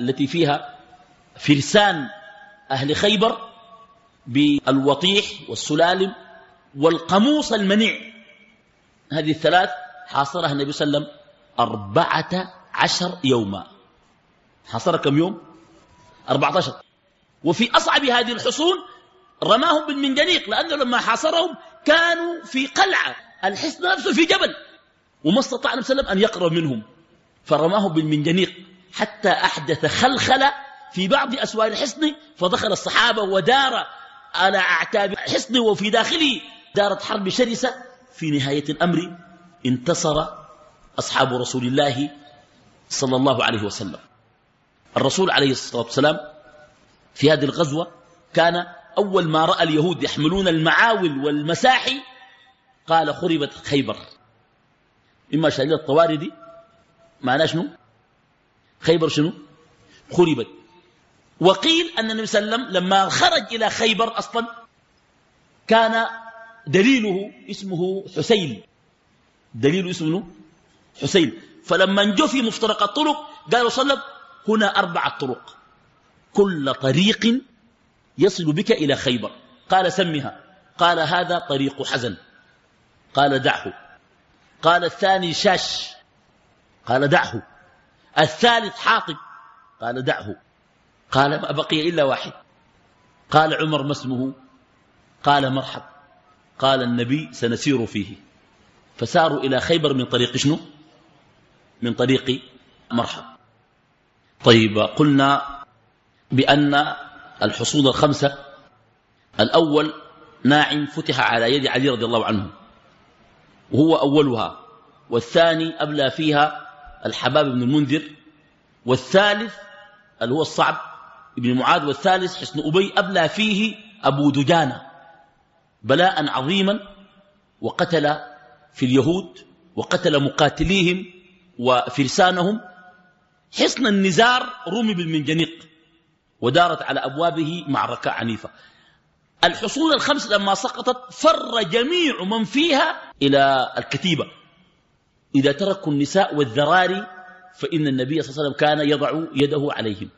التي فيها فرسان أهل خيبر بالوطيح والسلالم والقموص المنيع. هذه الثلاث حاصرها النبي صلى الله عليه وسلم أربعة عشر يوما. حاصرها كم يوم؟ أربعة عشر. وفي أصعب هذه الحصون رماهم بالمنجنيق لأنه لما حاصرهم كانوا في قلعة. الحصن نفسه في جبل. وما استطاع النبي صلى الله عليه وسلم أن يقرب منهم. فرماهم بالمنجنيق حتى أحدث خلخلة في بعض أسوار الحصن فدخل الصحابة ودار على أعتاب الحصن وفي داخله. دارت حرب شرسة. في نهاية الأمر انتصر أصحاب رسول الله صلى الله عليه وسلم. الرسول عليه الصلاة والسلام في هذه الغزوة كان أول ما رأى اليهود يحملون المعاول والمساحي قال خربت خيبر. إما شايلين الطواري دي؟ معناه شنو؟ خيبر شنو؟ خربت. وقيل أن النبي صلى الله عليه وسلم لما خرج إلى خيبر أصلا كان دليله اسمه حسين. دليله اسمه حسين. فلما جو في مفترق الطرق قالوا صلى هنا أربعة طرق. كل طريق يصل بك إلى خيبر. قال سمها. قال هذا طريق حزن. قال دعه. قال الثاني شاش. قال دعه. الثالث حاطب قال دعه. قال ما بقي إلا واحد. قال عمر ما اسمه؟ قال مرحب. قال النبي سنسير فيه. فساروا إلى خيبر من طريق شنو؟ من طريق مرحب. طيب قلنا بأن الحصول الخمسة الأول ناعم فتح على يد علي رضي الله عنه وهو أولها والثاني أبلى فيها الحباب بن المنذر والثالث اللي هو الصعب ابن معاذ والثالث حسن أبي أبلى فيه أبو دجانة بلاء عظيما وقتل في اليهود وقتل مقاتليهم وفرسانهم حصن النزار رمي بالمنجنيق. ودارت على أبوابه معركة عنيفة. الحصول الخمس لما سقطت فر جميع من فيها إلى الكتيبة. إذا تركوا النساء والذراري فإن النبي صلى الله عليه وسلم كان يضع يده عليهم.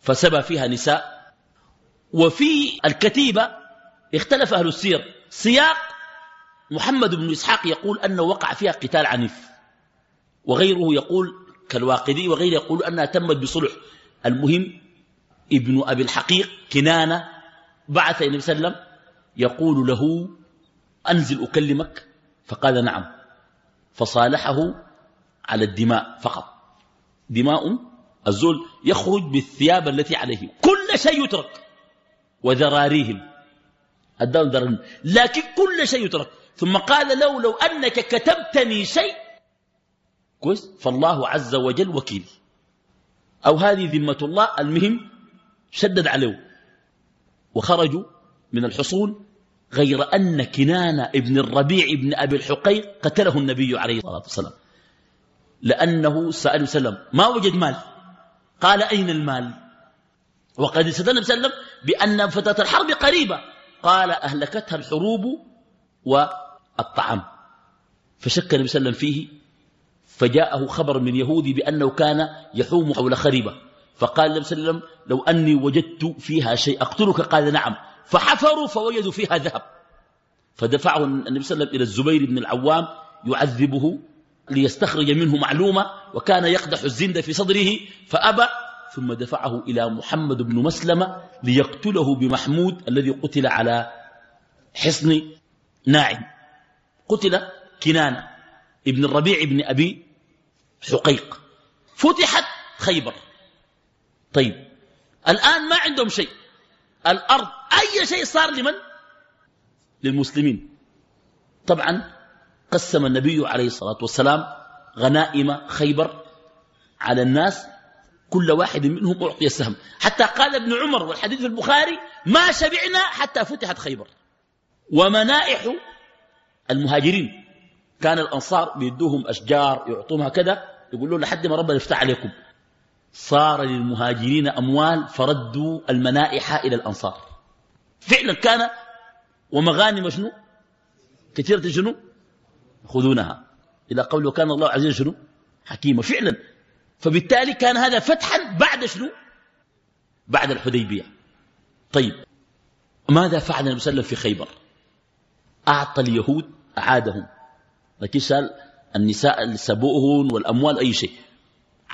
فسبى فيها نساء. وفي الكتيبة اختلف أهل السير. سياق محمد بن إسحاق يقول أنه وقع فيها قتال عنيف. وغيره يقول كالواقدي وغيره يقول أنها تمت بصلح. المهم ابن أبي الحقيق كنانة بعث النبي صلى الله عليه وسلم يقول له أنزل أكلمك؟ فقال نعم. فصالحه على الدماء فقط. دماء الزول يخرج بالثياب التي عليه. كل شيء يترك. وذراريهم. الدار لكن كل شيء يترك. ثم قال له لو أنك كتبتني شيء. كويس. فالله عز وجل وكيل. أو هذه ذمة الله. المهم شدد عليه. وخرجوا من الحصول غير أن كنانة ابن الربيع ابن أبي الحقيق قتله النبي عليه الصلاة والسلام. لأنه سأل وسلم ما وجد مال؟ قال أين المال؟ وقد استدل وسلم بأن فتاة الحرب قريبة. قال أهلكتها الحروب والطعام. فشك النبي صلى الله عليه وسلم فيه فجاءه خبر من يهودي بأنه كان يحوم حول خريبة. فقال النبي صلى الله عليه وسلم لو أني وجدت فيها شيء أقتلك؟ قال نعم. فحفروا فوجدوا فيها ذهب. فدفعه النبي صلى الله عليه وسلم إلى الزبير بن العوام يعذبه ليستخرج منه معلومة وكان يقدح الزند في صدره فأبى ثم دفعه إلى محمد بن مسلمة ليقتله بمحمود الذي قتل على حصن ناعم. قتل كنانة ابن الربيع بن أبي حقيق. فتحت خيبر. طيب. الآن ما عندهم شيء. الأرض أي شيء صار لمن؟ للمسلمين. طبعا قسم النبي عليه الصلاة والسلام غنائم خيبر على الناس كل واحد منهم أعطي السهم. حتى قال ابن عمر والحديث في البخاري ما شبعنا حتى فتحت خيبر. ومنائح المهاجرين. كان الأنصار بيدوهم أشجار يعطوهم هكذا يقول لهم لحد ما ربنا يفتح عليكم. صار للمهاجرين أموال فردوا المنائح إلى الأنصار. فعلا كان ومغانم شنو؟ كثيرة شنو؟ خذونها إلى قوله كان الله عز وجل شنو؟ حكيمة فعلا. فبالتالي كان هذا فتحا بعد شنو؟ بعد الحديبية. طيب ماذا فعل النبي صلى الله عليه وسلم في خيبر؟ أعطى اليهود أعادهم. لكن سأل النساء سبوهن والأموال أي شيء.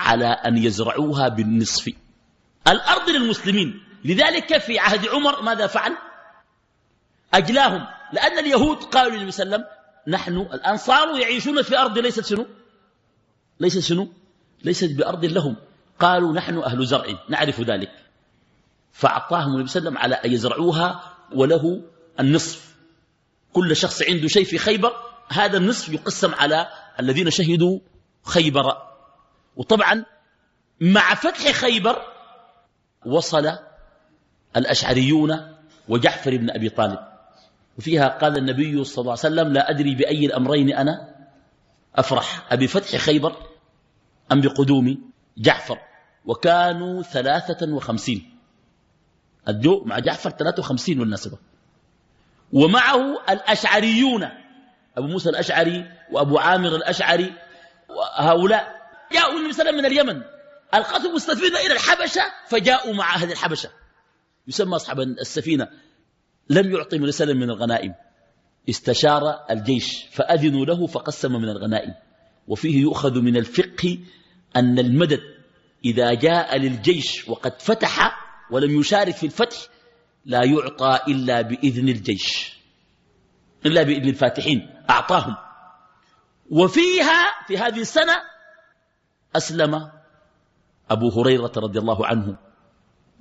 على أن يزرعوها بالنصف. الأرض للمسلمين. لذلك في عهد عمر ماذا فعل؟ أجلاهم. لأن اليهود قالوا للنبي صلى الله عليه وسلم نحن الآن صاروا يعيشون في أرض ليست شنو؟ ليست شنو؟ ليست بأرض لهم. قالوا نحن أهل زرع. نعرف ذلك. فأعطاهم النبي صلى الله عليه وسلم على أن يزرعوها وله النصف. كل شخص عنده شيء في خيبر هذا النصف يقسم على الذين شهدوا خيبر. وطبعا مع فتح خيبر وصل الأشعريون وجعفر بن أبي طالب. وفيها قال النبي صلى الله عليه وسلم لا أدري بأي الأمرين أنا أفرح. أبي فتح خيبر أم بقدوم جعفر؟ وكانوا ثلاثة وخمسين. الجو مع جعفر ثلاثة وخمسين والنسبة. ومعه الأشعريون أبو موسى الأشعري وأبو عامر الأشعري وهؤلاء جاءوا النبي صلى الله عليه وسلم من اليمن. القتل السفينة إلى الحبشة فجاءوا مع أهل الحبشة. يسمى أصحاب السفينة. لم يعطي من سلم من الغنائم. استشار الجيش فأذنوا له فقسم من الغنائم. وفيه يؤخذ من الفقه أن المدد إذا جاء للجيش وقد فتح ولم يشارك في الفتح لا يعطى إلا بإذن الجيش. إلا بإذن الفاتحين. أعطاهم. وفيها في هذه السنة أسلم أبو هريرة رضي الله عنه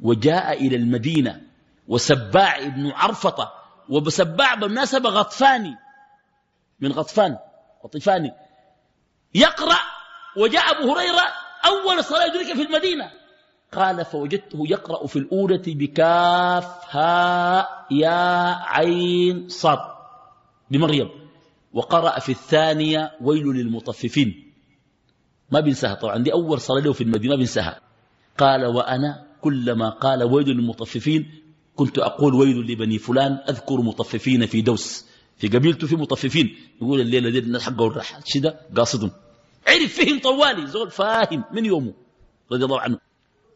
وجاء إلى المدينة وسباع بن عرفطة وبسباع بالمناسبة غطفاني من غطفان غطفاني. يقرأ وجاء أبو هريرة أول صلاة يدرك في المدينة. قال فوجدته يقرأ في الأولى بكاف هاء يا عين صاد بمريم. وقرأ في الثانية ويل للمطففين. ما بينساها طبعا. دي أول صلاة له في المدينة ما بينساها. قال وأنا كلما قال ويل للمطففين كنت أقول ويل لبني فلان أذكر مطففين في دوس. في قبيلته في مطففين. يقول الليلة دي الناس حقه الراحة شدة قاصدهم. عرف فهم طوالي. زول فاهم من يومه. رضي الله عنه.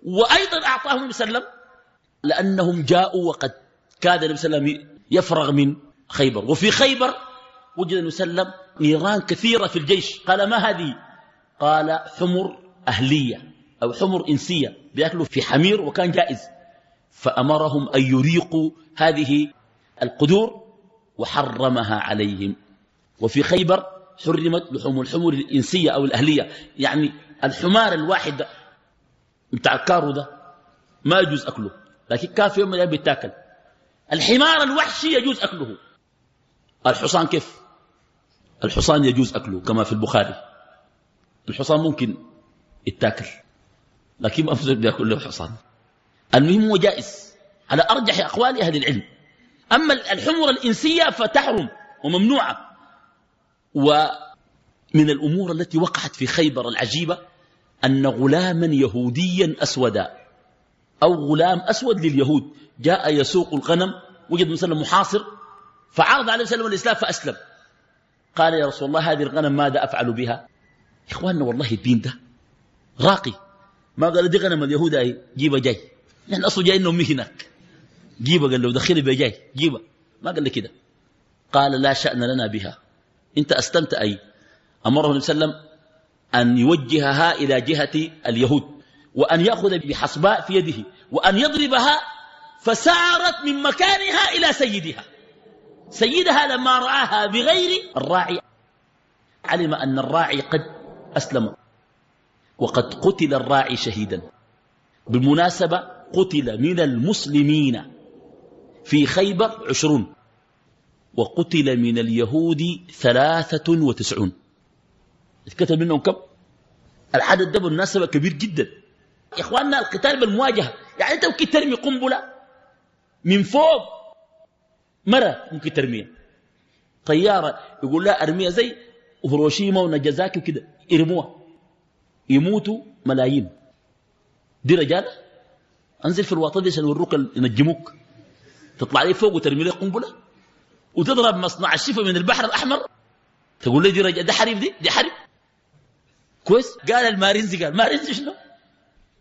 وأيضا أعطاهم وسلم. لأنهم جاءوا وقد كاد النبي صلى الله عليه وسلم يفرغ من خيبر. وفي خيبر وجد النبي صلى الله عليه وسلم نيران كثيرة في الجيش. قال ما هذه؟ قال حمر أهلية أو حمر إنسية بيأكلوا في حمير وكان جائز. فأمرهم أن يريقوا هذه القدور وحرمها عليهم. وفي خيبر حرمت لحوم الحمر الإنسية أو الأهلية. يعني الحمار الواحد بتاع الكارو ده ما يجوز أكله لكن كان في يوم من الأيام بيتاكل. الحمار الوحشي يجوز أكله. الحصان كيف؟ الحصان يجوز أكله كما في البخاري. الحصان ممكن يتاكل لكن ما أفضل بيأكل له حصان. المهم هو جائز على أرجح أقوال أهل العلم. أما الحمر الإنسية فتحرم وممنوعة. ومن الأمور التي وقعت في خيبر العجيبة أن غلاما يهوديا أسودا أو غلام أسود لليهود. جاء يسوق الغنم وجد مسلم محاصر فعرض عليه وسلم الإسلام فأسلم. قال يا رسول الله هذه الغنم ماذا أفعل بها؟ إخواننا والله الدين ده راقي. ما قال دي غنم اليهود أي جيبها جاي. نحن أصلا جاي إنهم هناك. جيبها قال له دخلي بجاي جيبها ما قال لي كده. قال لا شأن لنا بها. أنت أسلمت أي. أمره النبي صلى الله عليه وسلم أن يوجهها إلى جهة اليهود وأن يأخذ بحصباء في يده وأن يضربها فسارت من مكانها إلى سيدها. سيدها لما رآها بغير الراعي علم أن الراعي قد أسلم. وقد قتل الراعي شهيدا. بالمناسبة قتل من المسلمين. في خيبر عشرون. وقتل من اليهود ثلاثة وتسعون. اتكتب منهم كم؟ العدد ده بالمناسبة كبير جدا. يا إخواننا القتال بالمواجهة. يعني أنت ممكن ترمي قنبلة من فوق. مرة ممكن ترميها. طيارة يقول لها أرميها زي هيروشيما ونجازاكي وكده. يرموها. يموتوا ملايين. دي رجال انزل في الواطه دي عشان يوروك ينجموك. تطلع لي فوق وترمي لي قنبلة. وتضرب مصنع الشفا من البحر الأحمر. تقول لي دي رجال ده حريف دي؟ دي حريف. كويس؟ قال المارينزي قال مارينزي شنو؟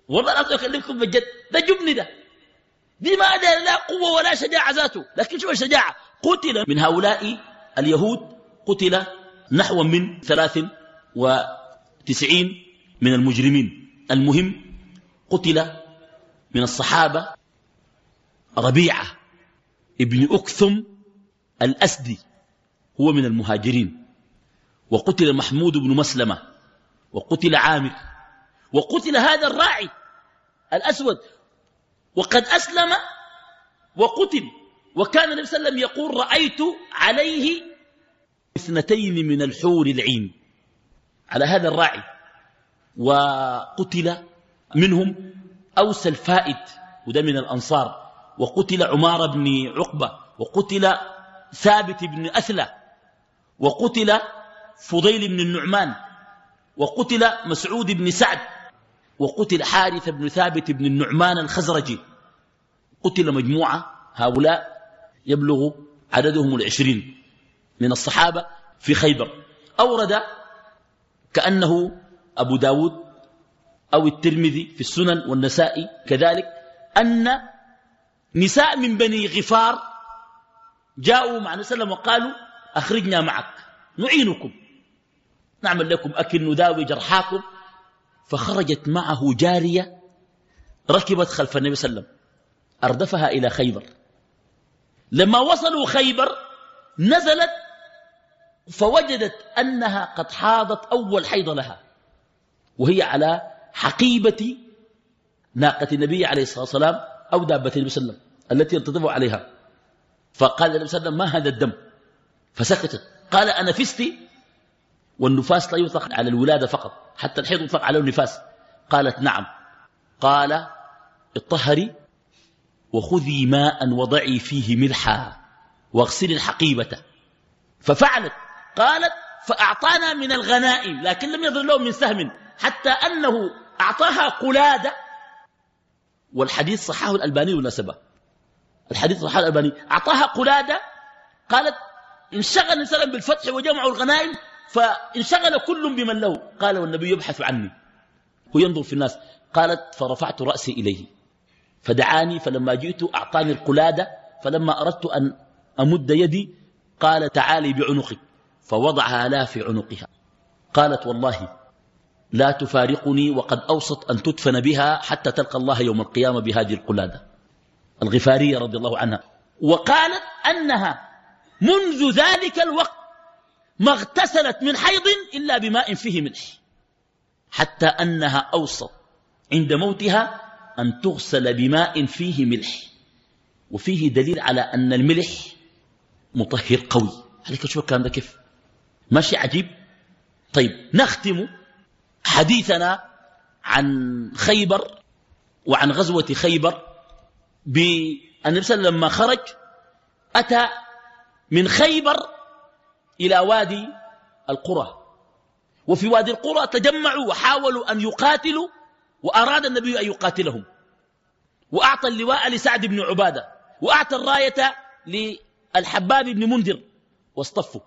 والله لا أكلمكم بجد. ده جبني ده. دي ما لا قوة ولا شجاعة ذاته. لكن شوف الشجاعة. قتل من هؤلاء اليهود قتل نحو من ثلاث وتسعين من المجرمين. المهم قتل من الصحابة ربيعة ابن أكثم الأسدي هو من المهاجرين. وقتل محمود بن مسلمة وقتل عامر وقتل هذا الراعي الأسود. وقد أسلم وقتل وكان النبي صلى الله عليه وسلم يقول رأيت عليه اثنتين من الحور العين. على هذا الراعي وقتل منهم أوس الفائد وده من الأنصار وقتل عمار بن عقبة وقتل ثابت بن أثلة وقتل فضيل بن النعمان وقتل مسعود بن سعد وقتل حارث بن ثابت بن النعمان الخزرجي. قتل مجموعة هؤلاء يبلغ عددهم العشرين من الصحابة في خيبر. أورد كأنه أبو داود أو الترمذي في السنن والنسائي كذلك أن نساء من بني غفار جاءوا مع النبي صلى الله عليه وسلم وقالوا أخرجنا معك نعينكم نعمل لكم أكل نداوي جرحاكم فخرجت معه جارية ركبت خلف النبي صلى الله عليه وسلم أردفها إلى خيبر لما وصلوا خيبر نزلت فوجدت أنها قد حاضت أول حيض لها وهي على حقيبة ناقة النبي عليه الصلاة والسلام أو دابة النبي صلى الله عليه وسلم التي يرتطب عليها. فقال النبي صلى الله عليه وسلم ما هذا الدم؟ فسكتت قال أنا فستي والنفاس لا يطلق على الولادة فقط حتى الحيض يطلق على النفاس. قالت نعم. قال اطهري وخذي ماء وضعي فيه ملحا واغسلي الحقيبة. ففعلت قالت فأعطانا من الغنائم لكن لم يظهر لهم من سهم حتى أنه أعطاها قلادة. والحديث صححه الألباني بالمناسبة. الحديث صححه الألباني. أعطاها قلادة قالت انشغل الإنسان بالفتح وجمعوا الغنائم فانشغل كل بمن له. قال والنبي يبحث عني. وينظر في الناس. قالت فرفعت رأسي إليه. فدعاني فلما جئت أعطاني القلادة فلما أردت أن أمد يدي قال تعالي بعنقك. فوضعها لا في عنقها. قالت والله لا تفارقني وقد أوصت أن تدفن بها حتى تلقى الله يوم القيامة بهذه القلادة. الغفارية رضي الله عنها. وقالت أنها منذ ذلك الوقت ما اغتسلت من حيض إلا بماء فيه ملح حتى أنها أوصت عند موتها أن تغسل بماء فيه ملح. وفيه دليل على أن الملح مطهر قوي. عليك شوف الكلام ده كيف؟ ماشي عجيب. طيب نختم حديثنا عن خيبر وعن غزوة خيبر بالنبي صلى الله عليه وسلم لما خرج أتى من خيبر إلى وادي القرى. وفي وادي القرى تجمعوا وحاولوا أن يقاتلوا وأراد النبي أن يقاتلهم. وأعطى اللواء لسعد بن عبادة وأعطى الراية للحباب بن منذر واصطفوا.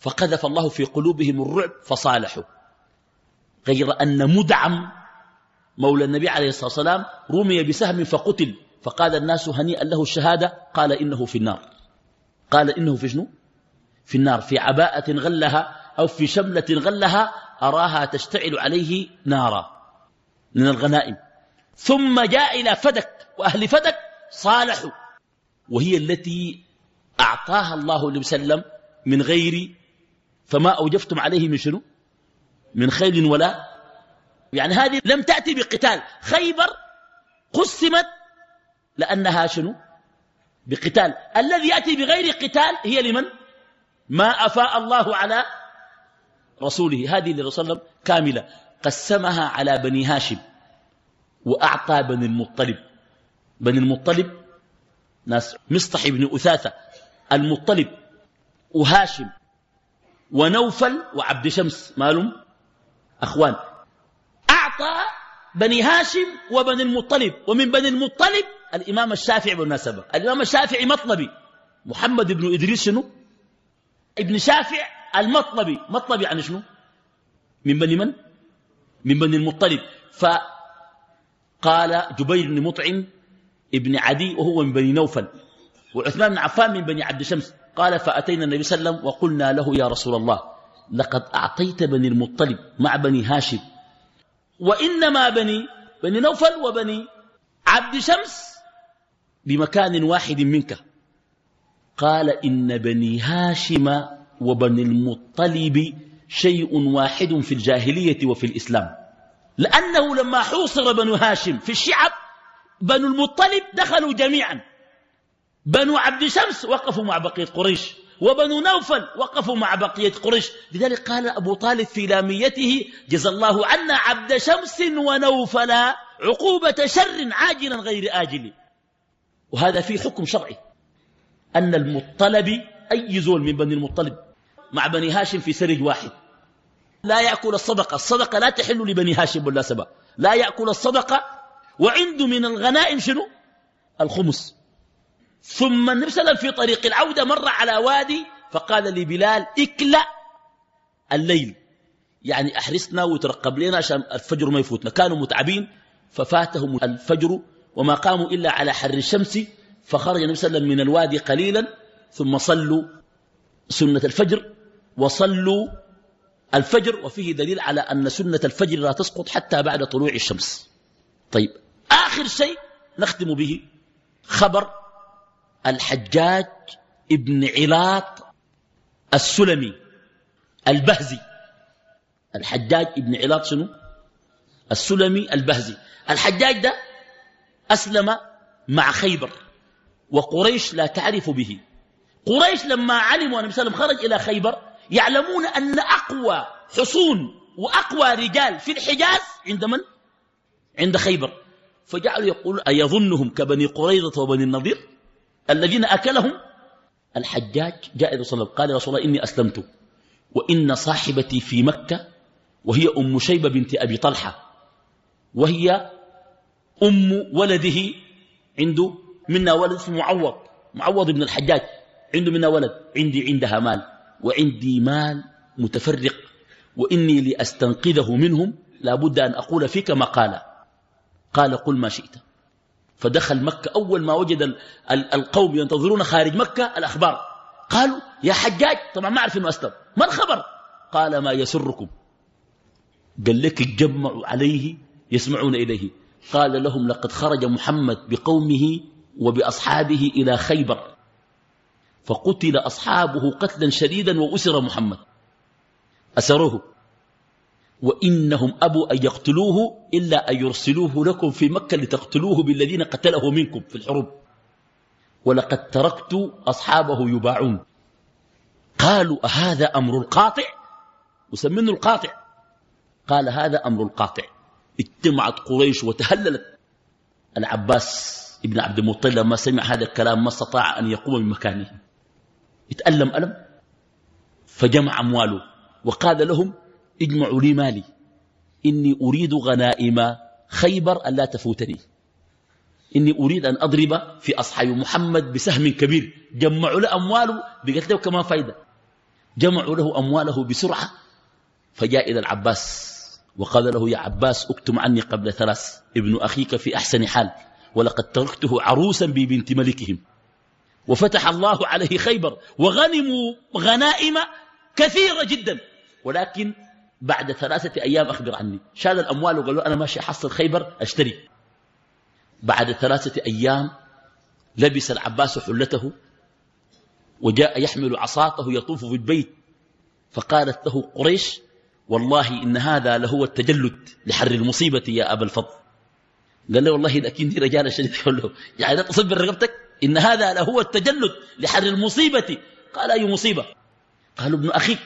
فقذف الله في قلوبهم الرعب فصالحوا. غير أن مدعم مولى النبي عليه الصلاة والسلام رمي بسهم فقتل. فقال الناس هنيئا له الشهادة قال إنه في النار. قال إنه في شنو؟ في النار في عباءة غلها أو في شملة غلها أراها تشتعل عليه نارا من الغنائم. ثم جاء إلى فدك وأهل فدك صالحوا. وهي التي أعطاها الله عليه وسلم من غير فما أوجفتم عليه من شنو؟ من خيل ولا؟ يعني هذه لم تأتي بقتال. خيبر قسمت لأنها شنو؟ بقتال. الذي يأتي بغير قتال هي لمن؟ ما أفاء الله على رسوله. هذه لرسول الله كاملة. قسمها على بني هاشم وأعطى بني المطلب. بني المطلب ناس مصطح بن أثاثة. المطلب وهاشم. ونوفل وعبد شمس مالهم؟ أخوان. أعطى بني هاشم وبني المطلب ومن بني المطلب الإمام الشافعي بالمناسبة. الإمام الشافعي مطلبي. محمد بن إدريس شنو؟ ابن شافع المطلبي. مطلبي عن شنو؟ من بني من؟ من بني المطلب. فقال جبير بن مطعم ابن عدي وهو من بني نوفل. وعثمان بن عفان من بني عبد شمس. قال فأتينا النبي صلى الله عليه وسلم وقلنا له يا رسول الله لقد أعطيت بني المطلب مع بني هاشم. وإنما بني بني نوفل وبني عبد شمس بمكان واحد منك. قال إن بني هاشم وبني المطلب شيء واحد في الجاهلية وفي الإسلام. لأنه لما حوصر بنو هاشم في الشعب بنو المطلب دخلوا جميعا. بنو عبد شمس وقفوا مع بقية قريش وبنو نوفل وقفوا مع بقية قريش. لذلك قال أبو طالب في لاميته جزى الله عنا عبد شمس ونوفل عقوبة شر عاجلا غير آجل. وهذا في حكم شرعي أن المطلب أي زول من بني المطلب مع بني هاشم في سرج واحد. لا يأكل الصدقة الصدقة لا تحل لبني هاشم بالمناسبة لا يأكل الصدقة وعنده من الغنائم شنو؟ الخمس. ثم النبي صلى الله عليه وسلم في طريق العودة مر على وادي فقال لبلال اكلأ الليل. يعني أحرسنا وترقب لنا عشان الفجر ما يفوتنا. كانوا متعبين ففاتهم الفجر وما قاموا إلا على حر الشمس فخرج النبي صلى الله عليه وسلم من الوادي قليلا ثم صلوا سنة الفجر وصلوا الفجر وفيه دليل على أن سنة الفجر لا تسقط حتى بعد طلوع الشمس. طيب آخر شيء نختم به خبر الحجاج ابن علاط السلمي البهزي. الحجاج ابن علاط شنو؟ السلمي البهزي. الحجاج ده أسلم مع خيبر وقريش لا تعرف به. قريش لما علموا أن وسلم خرج إلى خيبر يعلمون أن أقوى حصون وأقوى رجال في الحجاز عند من؟ عند خيبر. فجعلوا يقولوا أيظنهم كبني قريظة وبني النضير؟ الذين أكلهم الحجاج. جاء إلى صلى الله قال يا رسول الله إني أسلمت وإن صاحبتي في مكة وهي أم شيبة بنت أبي طلحة وهي أم ولده عنده منا ولد في معوض معوض بن الحجاج عنده منا ولد عندي عندها مال وعندي مال متفرق وإني لأستنقذه منهم لابد أن أقول فيك ما قال. قال قل ما شئت. فدخل مكة. أول ما وجد القوم ينتظرون خارج مكة الأخبار. قالوا يا حجاج طبعا ما أعرف أنه أسلم ما الخبر؟ قال ما يسركم. قال لك اجمعوا عليه يسمعون إليه. قال لهم لقد خرج محمد بقومه وبأصحابه إلى خيبر. فقتل أصحابه قتلا شديدا وأسر محمد. أسروه. وإنهم أبوا أن يقتلوه إلا أن يرسلوه لكم في مكة لتقتلوه بالذين قتله منكم في الحروب. ولقد تركت أصحابه يباعون. قالوا أهذا أمر القاطع؟ وسمنه القاطع. قال هذا أمر القاطع. اجتمعت قريش وتهللت. العباس ابن عبد المطلب لما سمع هذا الكلام ما استطاع أن يقوم من مكانه. اتألم ألم؟ فجمع أمواله وقال لهم اجمعوا لي مالي. إني أريد غنائم خيبر أن لا تفوتني. إني أريد أن أضرب في أصحاب محمد بسهم كبير. جمعوا له أمواله بقت له كمان فايدة. جمعوا له أمواله بسرعة. فجاء إلى العباس وقال له يا عباس اكتم عني قبل ثلاث. ابن أخيك في أحسن حال. ولقد تركته عروسا ببنت ملكهم. وفتح الله عليه خيبر. وغنموا غنائم كثيرة جدا. ولكن بعد ثلاثة أيام أخبر عني. شال الأموال وقال له أنا ماشي أحصل خيبر أشتري. بعد ثلاثة أيام لبس العباس حلته وجاء يحمل عصاته يطوف في البيت. فقالت له قريش والله إن هذا لهو التجلد لحر المصيبة يا أبا الفضل. قال له والله لكني رجال شديد قال له يعني لا تصبر رقبتك. إن هذا لهو التجلد لحر المصيبة. قال أي مصيبة؟ قالوا ابن أخيك.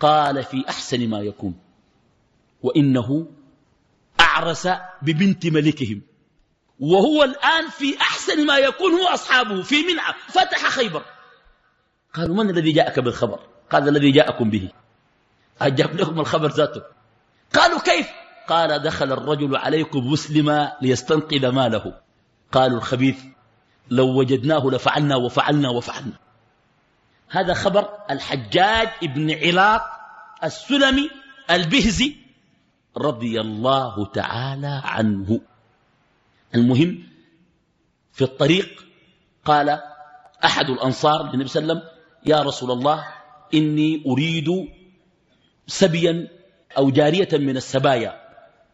قال في أحسن ما يكون وإنه أعرس ببنت ملكهم وهو الآن في أحسن ما يكون هو أصحابه في منعة فتح خيبر. قالوا من الذي جاءك بالخبر قال الذي جاءكم به. أجاب لكم الخبر ذاته. قالوا كيف؟ قال دخل الرجل عليكم مسلما ليستنقذ ماله. قالوا الخبيث لو وجدناه لفعلنا وفعلنا وفعلنا. هذا خبر الحجاج ابن علاق السلمي البهزي رضي الله تعالى عنه. المهم في الطريق قال أحد الأنصار للنبي صلى الله عليه وسلم يا رسول الله إني أريد سبيا أو جارية من السبايا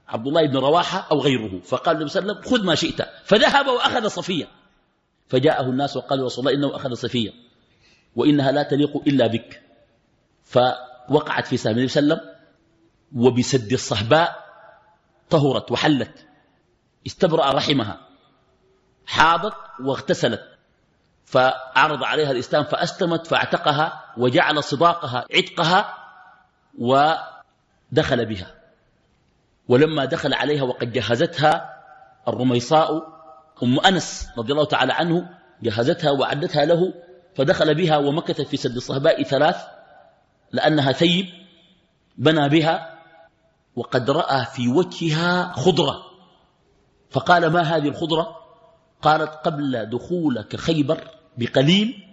عبد الله بن رواحة أو غيره. فقال النبي صلى الله عليه وسلم خذ ما شئت. فذهب وأخذ صفية. فجاءه الناس وقالوا رسول الله إنه أخذ صفية. وإنها لا تليق إلا بك. فوقعت في عليه وسلم وبسد الصهباء طهرت وحلت. استبرأ رحمها. حاضت واغتسلت. فعرض عليها الإسلام فأسلمت فاعتقها وجعل صداقها عتقها ودخل بها. ولما دخل عليها وقد جهزتها الرميصاء أم أنس رضي الله تعالى عنه جهزتها وعدتها له فدخل بها ومكثت في سد الصهباء ثلاث لأنها ثيب بنى بها وقد رأى في وجهها خضرة. فقال ما هذه الخضرة؟ قالت قبل دخولك خيبر بقليل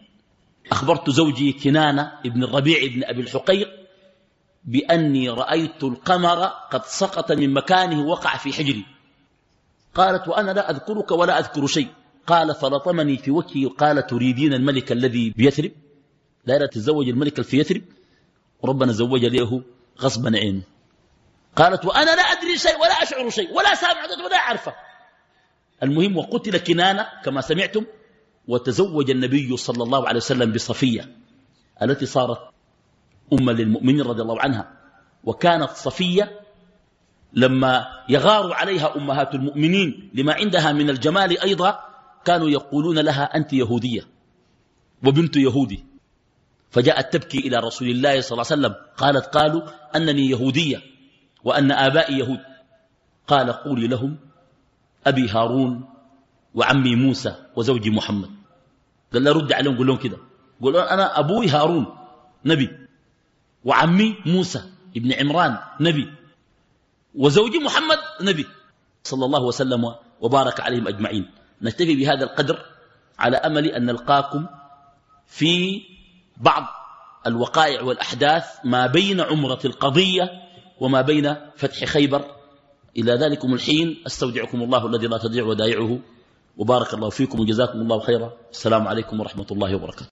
أخبرت زوجي كنانة ابن الربيع ابن أبي الحقيق بأني رأيت القمر قد سقط من مكانه وقع في حجري. قالت وأنا لا أذكرك ولا أذكر شيء. قال فلطمني في وجهي قال تريدين الملك الذي بيثرب؟ لا تتزوج الملك في يثرب؟ وربنا زوج له غصبا عينه. قالت وأنا لا أدري شيء ولا أشعر شيء ولا سامع ولا أعرفه. المهم وقتل كنانة كما سمعتم وتزوج النبي صلى الله عليه وسلم بصفية التي صارت أما للمؤمنين رضي الله عنها. وكانت صفية لما يغار عليها أمهات المؤمنين لما عندها من الجمال أيضا كانوا يقولون لها أنت يهودية وبنت يهودي. فجاءت تبكي إلى رسول الله صلى الله عليه وسلم. قالت قالوا أنني يهودية وأن آبائي يهود. قال قولي لهم أبي هارون وعمي موسى وزوجي محمد. قال له رد عليهم قول لهم كده. قول لهم أنا أبوي هارون نبي وعمي موسى ابن عمران نبي وزوجي محمد نبي. صلى الله وسلم وبارك عليهم أجمعين. نكتفي بهذا القدر على أمل أن نلقاكم في بعض الوقائع والأحداث ما بين عمرة القضية وما بين فتح خيبر. إلى ذلكم الحين أستودعكم الله الذي لا تضيع ودائعه. وبارك الله فيكم وجزاكم الله خيرا. السلام عليكم ورحمة الله وبركاته.